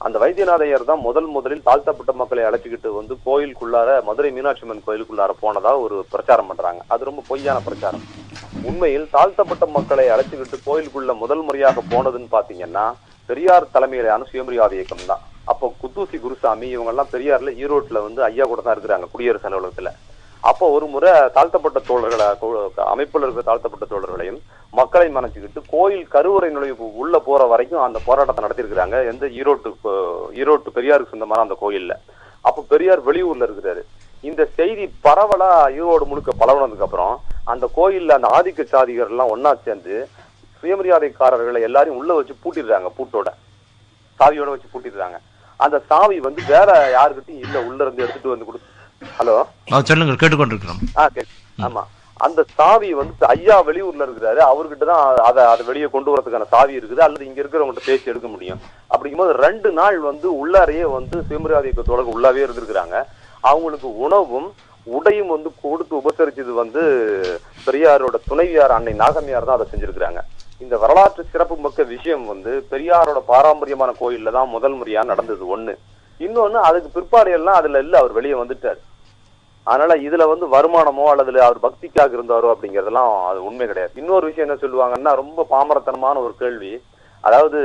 அந்த வைத்தியநாத ஐயர் தான் முதல் முதலில் தாழ்த்தப்பட்ட மக்களை அழைச்சிக்கிட்டு வந்து கோயிலுக்குள்ளார மதுரை மீனாட்சி அம்மன் கோயிலுக்குள்ளார போனதா ஒரு பிரச்சாரம் பண்றாங்க. அது ரொம்ப பொய்யான பிரச்சாரம். உண்மையில் தாழ்த்தப்பட்ட மக்களை அழைச்சிக்கிட்டு கோயிலுக்குள்ள முதல் முறையாக போனதுன்னு பாத்தீங்கன்னா பெரியார் தலைமையிலான சுயமரியாதை இயக்கம் தான் அப்போ குத்தூசி குருசாமி இவங்க எல்லாம் பெரியார்ல ஈரோட்ல வந்து ஐயா கூட தான் இருக்கிறாங்க குடியரசு அலுவலகத்துல. அப்போ ஒரு முறை தாழ்த்தப்பட்ட தோழர்களை அமைப்புல இருக்கிற தாழ்த்தப்பட்ட தோழர்களையும் மக்களை மறைச்சுக்கிட்டு கோயில் கருவறை நுழைவு உள்ள போற வரைக்கும் அந்த போராட்டத்தை நடத்திருக்கிறாங்க எந்த ஈரோட்டு ஈரோட்டு பெரியாருக்கு சொந்தமான அந்த கோயில்ல. அப்போ பெரியார் வெளியூர்ல இருக்கிறாரு. இந்த செய்தி பரவலா ஈரோடு முழுக்க பரவனதுக்கு அப்புறம் அந்த கோயில்ல அந்த ஆதிக்க சாதிகர் எல்லாம் ஒன்னா சேர்ந்து சுயமரியாதைக்காரர்களை எல்லாரையும் உள்ள வச்சு பூட்டிடுறாங்க பூட்டோட. சாவியோட வச்சு பூட்டிடுறாங்க. அந்த சாவி வந்து வேற யாருக்கிட்டையும் இல்ல. உள்ள இருந்து எடுத்துட்டு வந்து கொடுத்து ஹலோ. ஆ, சொல்லுங்கள் கேட்டுக்கொண்டிருக்கிறோம். ஆமா. அந்த சாவி வந்து ஐயா வெளியூர்ல இருக்கிறாரு. அவர்கிட்ட தான் அதை அதை வெளியே கொண்டு வரதுக்கான சாவி இருக்குது. அல்லது இங்க இருக்கிறவங்கள்ட்ட பேசி எடுக்க முடியும். அப்படிங்கும்போது ரெண்டு நாள் வந்து உள்ளாரையே வந்து சுயமரியாதை இயக்கத்தோட உள்ளாவே இருந்திருக்கிறாங்க. அவங்களுக்கு உணவும் உடையும் வந்து கொடுத்து உபசரிச்சது வந்து பெரியாரோட துணைவியார் அன்னை நாகம்மையார் தான் அதை செஞ்சிருக்கிறாங்க. இந்த வரலாற்று சிறப்பு மிக்க விஷயம் வந்து பெரியாரோட பாரம்பரியமான கோயில்ல தான் முதல் முறையா நடந்தது ஒண்ணு. இன்னொன்னு அதுக்கு பிற்பாடு எல்லாம் அதுல இல்ல அவர் வெளியே வந்துட்டார். அதனால இதுல வந்து வருமானமோ அல்லது அவர் பக்திக்காக இருந்தாரோ அப்படிங்கறதெல்லாம் அது உண்மை கிடையாது. இன்னொரு விஷயம் என்ன சொல்லுவாங்கன்னா ரொம்ப பாமரத்தனமான ஒரு கேள்வி. அதாவது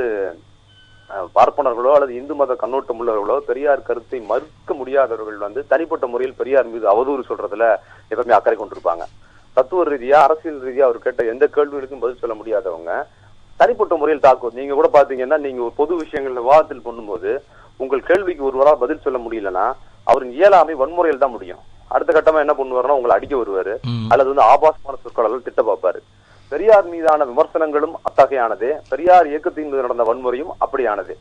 பார்ப்பனர்களோ அல்லது இந்து மத கண்ணோட்டம் உள்ளவர்களோ பெரியார் கருத்தை மறுக்க முடியாதவர்கள் வந்து தனிப்பட்ட முறையில் பெரியார் மீது அவதூறு சொல்றதுல எப்பவுமே அக்கறை கொண்டிருப்பாங்க. தத்துவ ரீதியா அரசியல் ரீதியா அவர் கேட்ட எந்த கேள்விகளுக்கும் பதில் சொல்ல முடியாதவங்க. தனிப்பட்ட முறையில் தாக்குவது. நீங்க கூட பாத்தீங்கன்னா நீங்க ஒரு பொது விஷயங்கள்ல விவாதத்தில் பண்ணும்போது உங்கள் கேள்விக்கு ஒருவரால் பதில் சொல்ல முடியலன்னா அவரின் இயலாமை வன்முறையில் தான் முடியும். அடுத்த கட்டமா என்ன பண்ணுவாருன்னா உங்களை அடிக்க வருவாரு. அல்லது வந்து ஆபாசமான சொற்களால் திட்ட பார்ப்பாரு பெரியார் மீதான விமர்சனங்களும் அத்தகையானதே. பெரியார் இயக்கத்தின் மீது நடந்த வன்முறையும் அப்படியானது.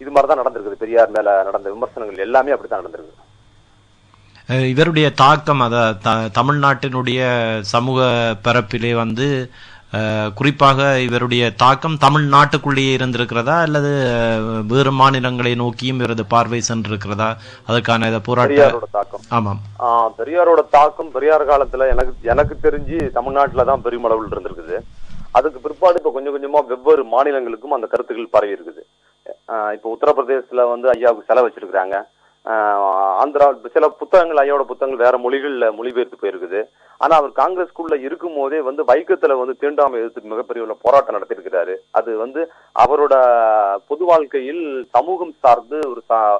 இது மாதிரிதான் நடந்திருக்குது. பெரியார் மேல நடந்த விமர்சனங்கள் எல்லாமே அப்படித்தான் நடந்திருக்கு இவருடைய தாக்கம் அத தமிழ்நாட்டினுடைய சமூக பரப்பிலே வந்து குறிப்பாக இவருடைய தாக்கம் தமிழ்நாட்டுக்குள்ளேயே இருந்திருக்கிறதா அல்லது வேறு மாநிலங்களை நோக்கியும் இவரது பார்வை சென்றிருக்கிறதா? அதற்கான இத போராட்ட தாக்கம். ஆமாம். ஆஹ் பெரியாரோட தாக்கம் பெரியார் காலத்துல எனக்கு எனக்கு தெரிஞ்சு தமிழ்நாட்டுல தான் பெருமளவில் இருந்திருக்குது. அதுக்கு பிற்பாடு இப்ப கொஞ்சம் கொஞ்சமா வெவ்வேறு மாநிலங்களுக்கும் அந்த கருத்துக்கள் பரவி இருக்குது இப்ப உத்தரப்பிரதேசத்துல வந்து ஐயாவுக்கு செலவு வச்சிருக்கிறாங்க. ஆந்திரா சில புத்தகங்கள் ஐயாவோட புத்தகங்கள் வேற மொழிகளில் மொழிபெயர்த்து போயிருக்குது. ஆனா அவர் காங்கிரஸ்குள்ள இருக்கும் போதே வந்து வைக்கத்துல வந்து தீண்டாமை எதிர்த்து மிகப்பெரிய உள்ள போராட்டம் நடத்திருக்கிறாரு அது வந்து அவரோட பொது வாழ்க்கையில் சமூகம் சார்ந்து ஒரு சா-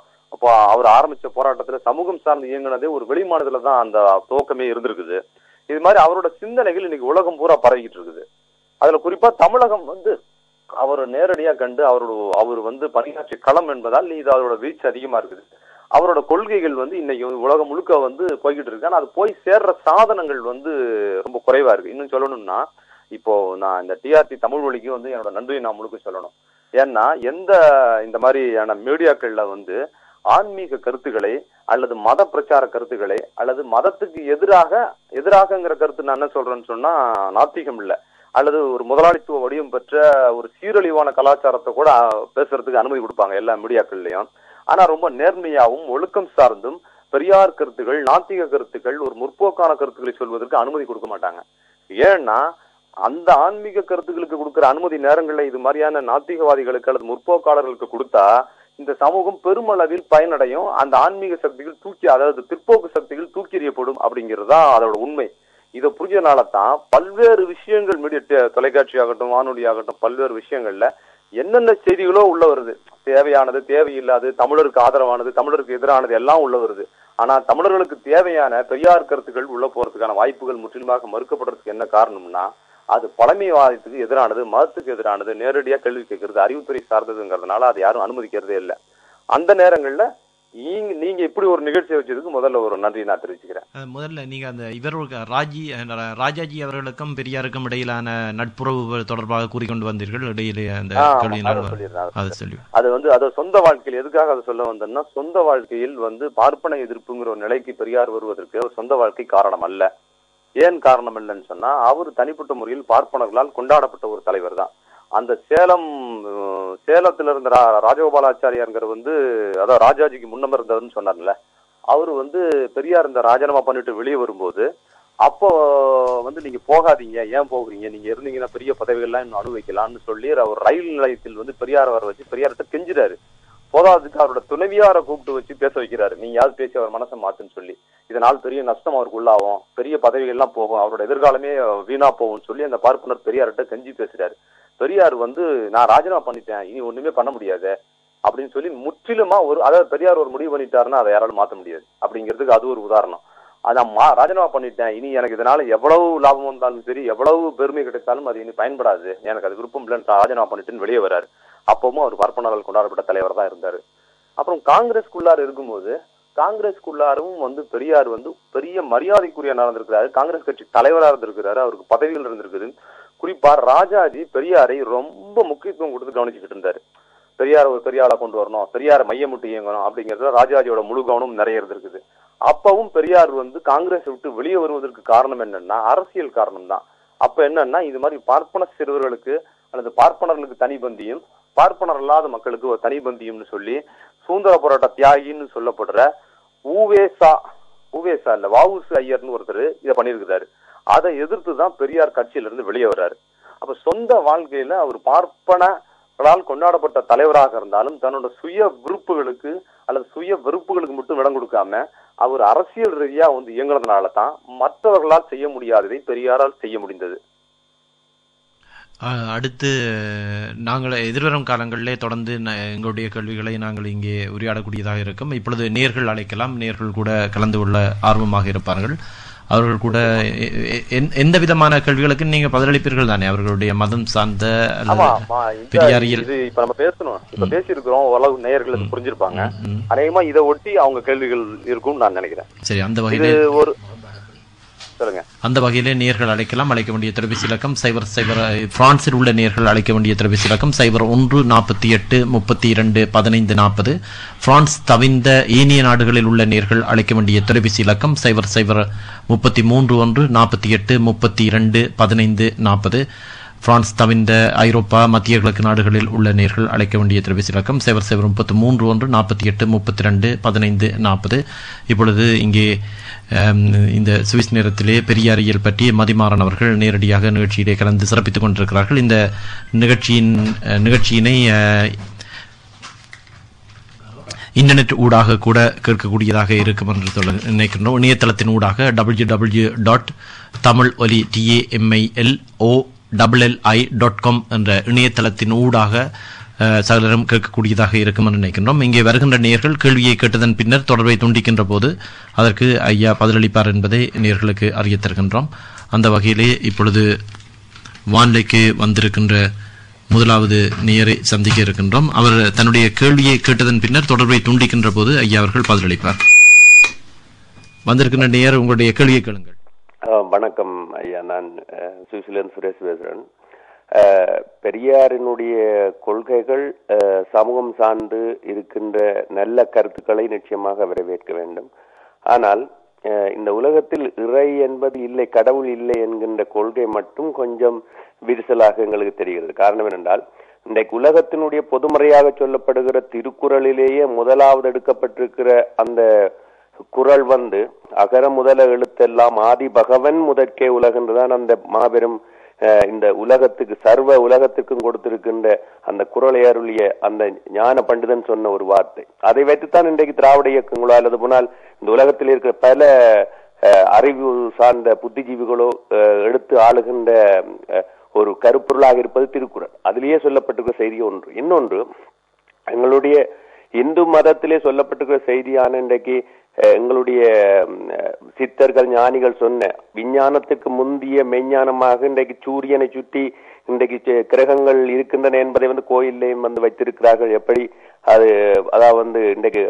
அவர் ஆரம்பிச்ச போராட்டத்துல சமூகம் சார்ந்து இயங்குனதே ஒரு வெளிமாநிலத்துல தான் அந்த துவக்கமே இருந்திருக்குது. இது மாதிரி அவரோட சிந்தனைகள் இன்னைக்கு உலகம் பூரா பரவிக்கிட்டு இருக்குது. அதுல குறிப்பா தமிழகம் வந்து அவர் நேரடியா கண்டு அவரோட அவர் வந்து பணியாற்றிய களம் என்பதால் இது அவரோட வீழ்ச்சி அதிகமா இருக்குது. அவரோட கொள்கைகள் வந்து இன்னைக்கு வந்து உலகம் முழுக்க வந்து போய்கிட்டு இருக்கு. ஆனா அது போய் சேர்ற சாதனங்கள் வந்து ரொம்ப குறைவா இருக்கு. இன்னும் சொல்லணும்னா இப்போ நான் இந்த டிஆர்டி தமிழ் மொழிக்கு வந்து என்னோட நன்றியை நான் முழுக்க சொல்லணும். ஏன்னா எந்த இந்த மாதிரியான மீடியாக்கள்ல வந்து ஆன்மீக கருத்துக்களை அல்லது மத பிரச்சார கருத்துக்களை அல்லது மதத்துக்கு எதிராக எதிராகங்கிற கருத்து நான் என்ன சொல்றேன்னு சொன்னா நாத்திகம் இல்லை. அல்லது ஒரு முதலாளித்துவ வடிவம் பெற்ற ஒரு சீரழிவான கலாச்சாரத்தை கூட பேசுறதுக்கு அனுமதி கொடுப்பாங்க எல்லா மீடியாக்கள்லயும். ஆனா ரொம்ப நேர்மையாவும் ஒழுக்கம் சார்ந்தும் பெரியார் கருத்துக்கள் நாத்திக கருத்துக்கள் ஒரு முற்போக்கான கருத்துக்களை சொல்வதற்கு அனுமதி கொடுக்க மாட்டாங்க. ஏன்னா அந்த ஆன்மீக கருத்துக்களுக்கு கொடுக்குற அனுமதி நேரங்கள்ல இது மாதிரியான நாத்திகவாதிகளுக்கு அல்லது முற்போக்காளர்களுக்கு கொடுத்தா இந்த சமூகம் பெருமளவில் பயனடையும் அந்த ஆன்மீக சக்திகள் தூக்கி அதாவது பிற்போக்கு சக்திகள் தூக்கி எறியப்படும் அப்படிங்கிறது தான் அதோட உண்மை. இதை புரிஞ்சதுனால தான் பல்வேறு விஷயங்கள் மீடிய தொலைக்காட்சி ஆகட்டும் வானொலி ஆகட்டும் பல்வேறு விஷயங்கள்ல என்னென்ன செய்திகளோ உள்ள வருது. தேவையானது தேவையில்லாது தமிழருக்கு ஆதரவானது தமிழருக்கு எதிரானது எல்லாம் உள்ள வருது. ஆனா தமிழர்களுக்கு தேவையான பெரியார் கருத்துக்கள் உள்ள போறதுக்கான வாய்ப்புகள் முற்றிலுமாக மறுக்கப்படுறதுக்கு என்ன காரணம்னா அது பழமைவாதத்துக்கு எதிரானது மதத்துக்கு எதிரானது நேரடியாக கேள்வி கேட்கறது அறிவுத்துறை சார்ந்ததுங்கிறதுனால அதை யாரும் அனுமதிக்கிறதே இல்லை. அந்த நேரங்களில் நீங்க நீங்க இப்படி ஒரு நிகழ்ச்சியை வச்சதுக்கு முதல்ல ஒரு நன்றி நான் தெரிவிச்சுக்கிறேன். முதல்ல நீங்க அந்த இவர்களுக்கு ராஜி ராஜாஜி அவர்களுக்கும் பெரியாருக்கும் இடையிலான நட்புறவு தொடர்பாக கூறிக்கொண்டு வந்தீர்கள் இடையிலே அந்த அதை வந்து அது சொந்த வாழ்க்கையில் எதுக்காக அதை சொல்ல வந்தேன்னா சொந்த வாழ்க்கையில் வந்து பார்ப்பன எதிர்ப்புங்கிற ஒரு நிலைக்கு பெரியார் வருவதற்கு அவர் சொந்த வாழ்க்கை காரணம் அல்ல. ஏன் காரணம் இல்லைன்னு சொன்னா அவர் தனிப்பட்ட முறையில் பார்ப்பனர்களால் கொண்டாடப்பட்ட ஒரு தலைவர் தான். அந்த சேலம் சேலத்துல இருந்த ரா- ராஜகோபாலாச்சாரியாருங்கிற வந்து அதான் ராஜாஜிக்கு முன்னம் இருந்தவர்னு சொன்னார்ல அவர் வந்து பெரியார் இந்த ராஜினாமா பண்ணிட்டு வெளியே வரும்போது அப்போ வந்து நீங்க போகாதீங்க ஏன் போகிறீங்க? நீங்க இருந்தீங்கன்னா பெரிய பதவிகள்லாம் இன்னும் அனுபவிக்கலாம்னு சொல்லி அவர் ரயில் நிலையத்தில் வந்து பெரியார் வர வச்சு பெரியார்கிட்ட கெஞ்சுறாரு. போதாதுக்கு அவரோட துணைவியாரை கூப்பிட்டு வச்சு பேச வைக்கிறாரு. நீங்க யாரு பேசி அவர் மனசை மாத்துன்னு சொல்லி. இதனால் பெரிய நஷ்டம் அவருக்கு உள்ளாகும். பெரிய பதவிகள்லாம் போகும். அவரோட எதிர்காலமே வீணா போகும்னு சொல்லி அந்த பார்ப்பனர் பெரியார்கிட்ட கெஞ்சி பேசுறாரு. பெரியார் வந்து நான் ராஜினாமா பண்ணிட்டேன் இனி ஒண்ணுமே பண்ண முடியாது. அப்படின்னு சொல்லி முற்றிலுமா ஒரு அதாவது பெரியார் ஒரு முடிவு பண்ணிட்டாருன்னா அதை யாராலும் மாத்த முடியாது. அப்படிங்கிறதுக்கு அது ஒரு உதாரணம். அதான் மா ராஜினாமா பண்ணிட்டேன் இனி எனக்கு இதனால எவ்வளவு லாபம் வந்தாலும் சரி எவ்வளவு பெருமை கிடைத்தாலும் அது இனி பயன்படாது. எனக்கு அது விருப்பம் இல்லைன்னு ராஜினாமா பண்ணிட்டுன்னு வெளியே வராரு. அப்பவும் அவர் பார்ப்பனர்கள் கொண்டாடப்பட்ட தலைவர் தான் இருந்தாரு. அப்புறம் காங்கிரஸ்குள்ளார் இருக்கும்போது காங்கிரஸ்குள்ளாரும் வந்து பெரியார் வந்து பெரிய மரியாதைக்குரிய நடந்திருக்கிறாரு காங்கிரஸ் கட்சி தலைவராக இருந்திருக்கிறாரு. அவருக்கு பதவிகள் இருந்திருக்குது. குறிப்பா ராஜாஜி பெரியாரை ரொம்ப முக்கியத்துவம் கொடுத்து கவனிச்சுக்கிட்டு இருந்தாரு. பெரியார் ஒரு பெரியாரை கொண்டு வரணும் பெரியார் மையமுட்டு இயங்கணும் அப்படிங்கறதுல ராஜாஜியோட முழு கவனம் நிறைய இருந்திருக்குது. அப்பவும் பெரியார் வந்து காங்கிரஸ் விட்டு வெளியே வருவதற்கு காரணம் என்னன்னா அரசியல் காரணம் தான் அப்ப என்னன்னா இது மாதிரி பார்ப்பன சிறுவர்களுக்கு அல்லது பார்ப்பனர்களுக்கு தனிபந்தியும் பார்ப்பனர் இல்லாத மக்களுக்கு ஒரு தனிபந்தியும்னு சொல்லி சுதந்திர போராட்ட தியாகின்னு சொல்லப்படுற ஊவேசா ஊவேசா இல்ல வாவுசு ஐயர்னு ஒருத்தர் இதை பண்ணியிருக்கிறாரு. அதை எதிர்த்து தான் பெரியார் கட்சியிலிருந்து வெளியே வர்றாரு. அப்ப சொந்த வாழ்க்கையில அவர் பார்ப்பனர்களால் கொண்டாடப்பட்ட தலைவராக இருந்தாலும் தன்னோட சுய விருப்புகளுக்கு அல்லது சுய வெறுப்புகளுக்கு மட்டும் இடம் கொடுக்காம அவர் அரசியல் ரீதியா வந்து இயங்குறதுனால தான் மற்றவர்களால் செய்ய முடியாததை பெரியாரால் செய்ய முடிந்தது. அடுத்து நாங்கள் எதிர்வரும் காலங்களிலே தொடர்ந்து ந- எங்களுடைய கல்விகளை நாங்கள் இங்கே உரையாடக்கூடியதாக இருக்கும். இப்பொழுது நேர்கள் அழைக்கலாம். நேர்கள் கூட கலந்து கொள்ள ஆர்வமாக இருப்பார்கள். அவர்கள் கூட எந்த- விதமான கேள்விகளுக்கு நீங்க பதிலளிப்பீர்கள் தானே? அவர்களுடைய மதம் சார்ந்த பெரியாரியல். இது இப்ப நம்ம பேசணும். இப்ப பேசியிருக்கிறோம் ஓரளவு நேயர்கள் இது புரிஞ்சிருப்பாங்க. அநேகமா இதை ஒட்டி அவங்க கேள்விகள் இருக்கும்னு நான் நினைக்கிறேன். சரி அந்த வகையிலே ஒரு சொல்லுங்க. அந்த வகையிலே நேர்கள் அழைக்கலாம் அழைக்க வேண்டிய தொலைபேசி இலக்கம் சைபர் சைபர் பிரான்சில் உள்ள நேர்கள் அழைக்க வேண்டிய தொலைபேசி இலக்கம் சைபர் ஒன்று நாற்பத்தி எட்டு முப்பத்தி இரண்டு பதினைந்து நாற்பது. பிரான்ஸ் தவிந்த ஏனைய நாடுகளில் உள்ள நேர்கள் அழைக்க வேண்டிய தொலைபேசி இலக்கம் சைபர் சைபர் முப்பத்தி மூன்று ஒன்று நாற்பத்தி எட்டு முப்பத்தி இரண்டு பதினைந்து நாற்பது. பிரான்ஸ் தவிர்ந்த ஐரோப்பா மத்திய கிழக்கு நாடுகளில் உள்ள நேர்கள் அழைக்க வேண்டிய தொலைபேசி இலக்கம் செவர் சைபர் முப்பத்தி மூன்று ஒன்று நாற்பத்தி எட்டு முப்பத்தி ரெண்டு பதினைந்து நாற்பது. இப்பொழுது இங்கே இந்த சுவிஸ் நேரத்திலே பெரியாரியல் பற்றி மதிமாறன் அவர்கள் நேரடியாக நிகழ்ச்சியிலே கலந்து சிறப்பித்துக் கொண்டிருக்கிறார்கள். இந்த நிகழ்ச்சியின் நிகழ்ச்சியினை இன்டர்நெட் ஊடாக கூட கேட்கக்கூடியதாக இருக்கும் என்று சொல்ல நினைக்கின்றோம். இணையதளத்தின் ஊடாக W W dot Tamil Oli T A M I L O double L I dot com என்ற இணையதளத்தின் ஊடாக அஹ், சகலரும் கேட்கக்கூடியதாக இருக்கும் என்று நினைக்கின்றோம். இங்கே வருகின்ற நேர்கள் கேள்வியை கேட்டதன் பின்னர் தொடர்பை துண்டிக்கின்ற போது அதற்கு ஐயா பதிலளிப்பார் என்பதை நேர்களுக்கு அறியத்திருக்கின்றோம் அந்த வகையிலே இப்பொழுது வானிலைக்கு வந்திருக்கின்ற முதலாவது நேயரை சந்திக்க இருக்கின்றோம். அவர் தன்னுடைய கேள்வியை கேட்டதன் பின்னர் தொடர்பை துண்டிக்கின்ற போது ஐயா அவர்கள் பதிலளிப்பார். வந்திருக்கின்ற நேயர் உங்களுடைய கேள்வியை கேளுங்கள். வணக்கம் ஐயா. நான் அஹ், சுவிட்சர்லாந்து சுரேஷ் பேசுகிறேன் பெரியாரினுடைய கொள்கைகள் சமூகம் சார்ந்து இருக்கின்ற நல்ல கருத்துக்களை நிச்சயமாக வரவேற்க வேண்டும். ஆனால் இந்த உலகத்தில் இறை என்பது இல்லை கடவுள் இல்லை என்கின்ற கொள்கை மட்டும் கொஞ்சம் விரிசலாக எங்களுக்கு தெரிகிறது. காரணம் என்னென்றால் இன்றைக்கு உலகத்தினுடைய பொதுமறையாக சொல்லப்படுகிற திருக்குறளிலேயே முதலாவது எடுக்கப்பட்டிருக்கிற அந்த குறள் வந்து அகர முதல எழுத்தெல்லாம் ஆதி பகவன் முதற்கே உலகென்றுதான் அந்த மாபெரும் அஹ், இந்த உலகத்துக்கு சர்வ உலகத்துக்கும் கொடுத்திருக்கின்ற அந்த குறளை அருளிய அந்த ஞான பண்டிதன் சொன்ன ஒரு வார்த்தை. அதை வைத்துத்தான் இன்றைக்கு திராவிட இயக்கங்களோ அல்லது போனால் இந்த உலகத்தில் இருக்கிற பல அஹ், அறிவு சார்ந்த புத்திஜீவிகளோ அஹ், எடுத்து ஆளுகின்ற அஹ், ஒரு கருப்பொருளாக இருப்பது திருக்குறள். அதிலேயே சொல்லப்பட்டிருக்கிற செய்தி ஒன்று. இன்னொன்று எங்களுடைய இந்து மதத்திலே சொல்லப்பட்டிருக்கிற செய்தியான இன்றைக்கு எங்களுடைய சித்தர்கள் ஞானிகள் சொன்ன விஞ்ஞானத்துக்கு முந்திய மெய்ஞானமாக இன்றைக்கு சூரியனை சுற்றி இன்றைக்கு கிரகங்கள் இருக்கின்றன என்பதை வந்து கோயில்லையும் வந்து வைத்திருக்கிறார்கள். எப்படி? அது அதாவது வந்து இன்றைக்கு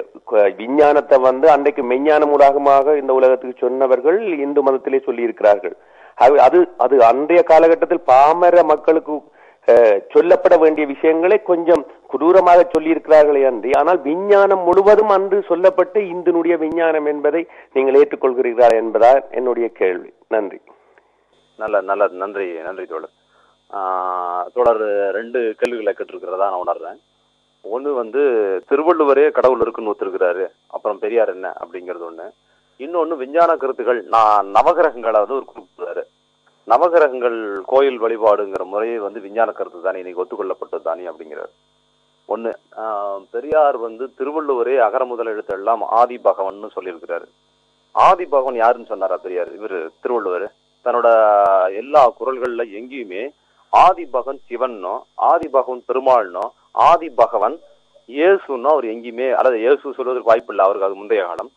விஞ்ஞானத்தை வந்து அன்றைக்கு மெய்ஞான உலகமாக இந்த உலகத்துக்கு சொன்னவர்கள் இந்து மதத்திலே சொல்லி இருக்கிறார்கள் அது அது அது அன்றைய காலகட்டத்தில் பாமர மக்களுக்கு சொல்லப்பட வேண்டிய விஷயங்களை கொஞ்சம் கொடூரமாக சொல்லியிருக்கிறார்களே அன்றி ஆனால் விஞ்ஞானம் முழுவதும் அன்று சொல்லப்பட்டு இந்தினுடைய விஞ்ஞானம் என்பதை நீங்கள் ஏற்றுக்கொள்கிறீர்களா என்பதா என்னுடைய கேள்வி. நன்றி. நல்ல நல்ல நன்றி நன்றி தோழர். தொடர் ரெண்டு கேள்விகளை கேட்டிருக்கிறதா நான் உணர்றேன். ஒன்று வந்து திருவள்ளுவரே கடவுள் இருக்குன்னு ஒத்துருக்கிறாரு அப்புறம் பெரியார் என்ன அப்படிங்கிறது ஒன்று இன்னொன்று விஞ்ஞான கருத்துகள் நான் நவகிரகங்களை வந்து ஒரு குறிப்பிடுறாரு நவகிரகங்கள் கோயில் வழிபாடுங்கிற முறையை வந்து விஞ்ஞான கருத்து தானே இன்னைக்கு ஒத்துக்கொள்ளப்பட்டது தானே அப்படிங்கிறார். ஒண்ணு ஆஹ் பெரியார் வந்து திருவள்ளுவரே அகர முதல் எழுத்தெல்லாம் ஆதி பகவன் சொல்லியிருக்கிறாரு. ஆதி பகவன் யாருன்னு சொன்னாரா பெரியார்? இவர் திருவள்ளுவர். தன்னோட எல்லா குரல்கள்ல எங்கேயுமே ஆதி பகவன் சிவன்னோ ஆதி பகவன் பெருமாள்னோ ஆதி பகவன் இயேசுன்னோ அவர் எங்கேயுமே அதாவது இயேசு சொல்வதற்கு வாய்ப்பு இல்லை அவருக்கு அது முந்தைய காலம்.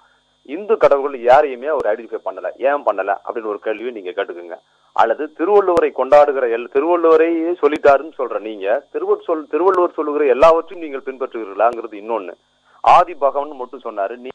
இந்து கடவுள்கள் யாரையுமே அவர் ஐடென்டிஃபை பண்ணல. ஏன் பண்ணல? அப்படின்னு ஒரு கேள்வியை நீங்க கேட்டுக்கோங்க. அல்லது திருவள்ளுவரை கொண்டாடுகிற எல் திருவள்ளுவரையே சொல்லிட்டாருன்னு சொல்ற நீங்க திருவள்ளுவர் சொல் திருவள்ளுவர் சொல்லுகிற எல்லாவற்றையும் நீங்கள் பின்பற்றுகிறீர்களாங்கிறது இன்னொன்னு. ஆதி பகவன் மட்டும் சொன்னாரு நீ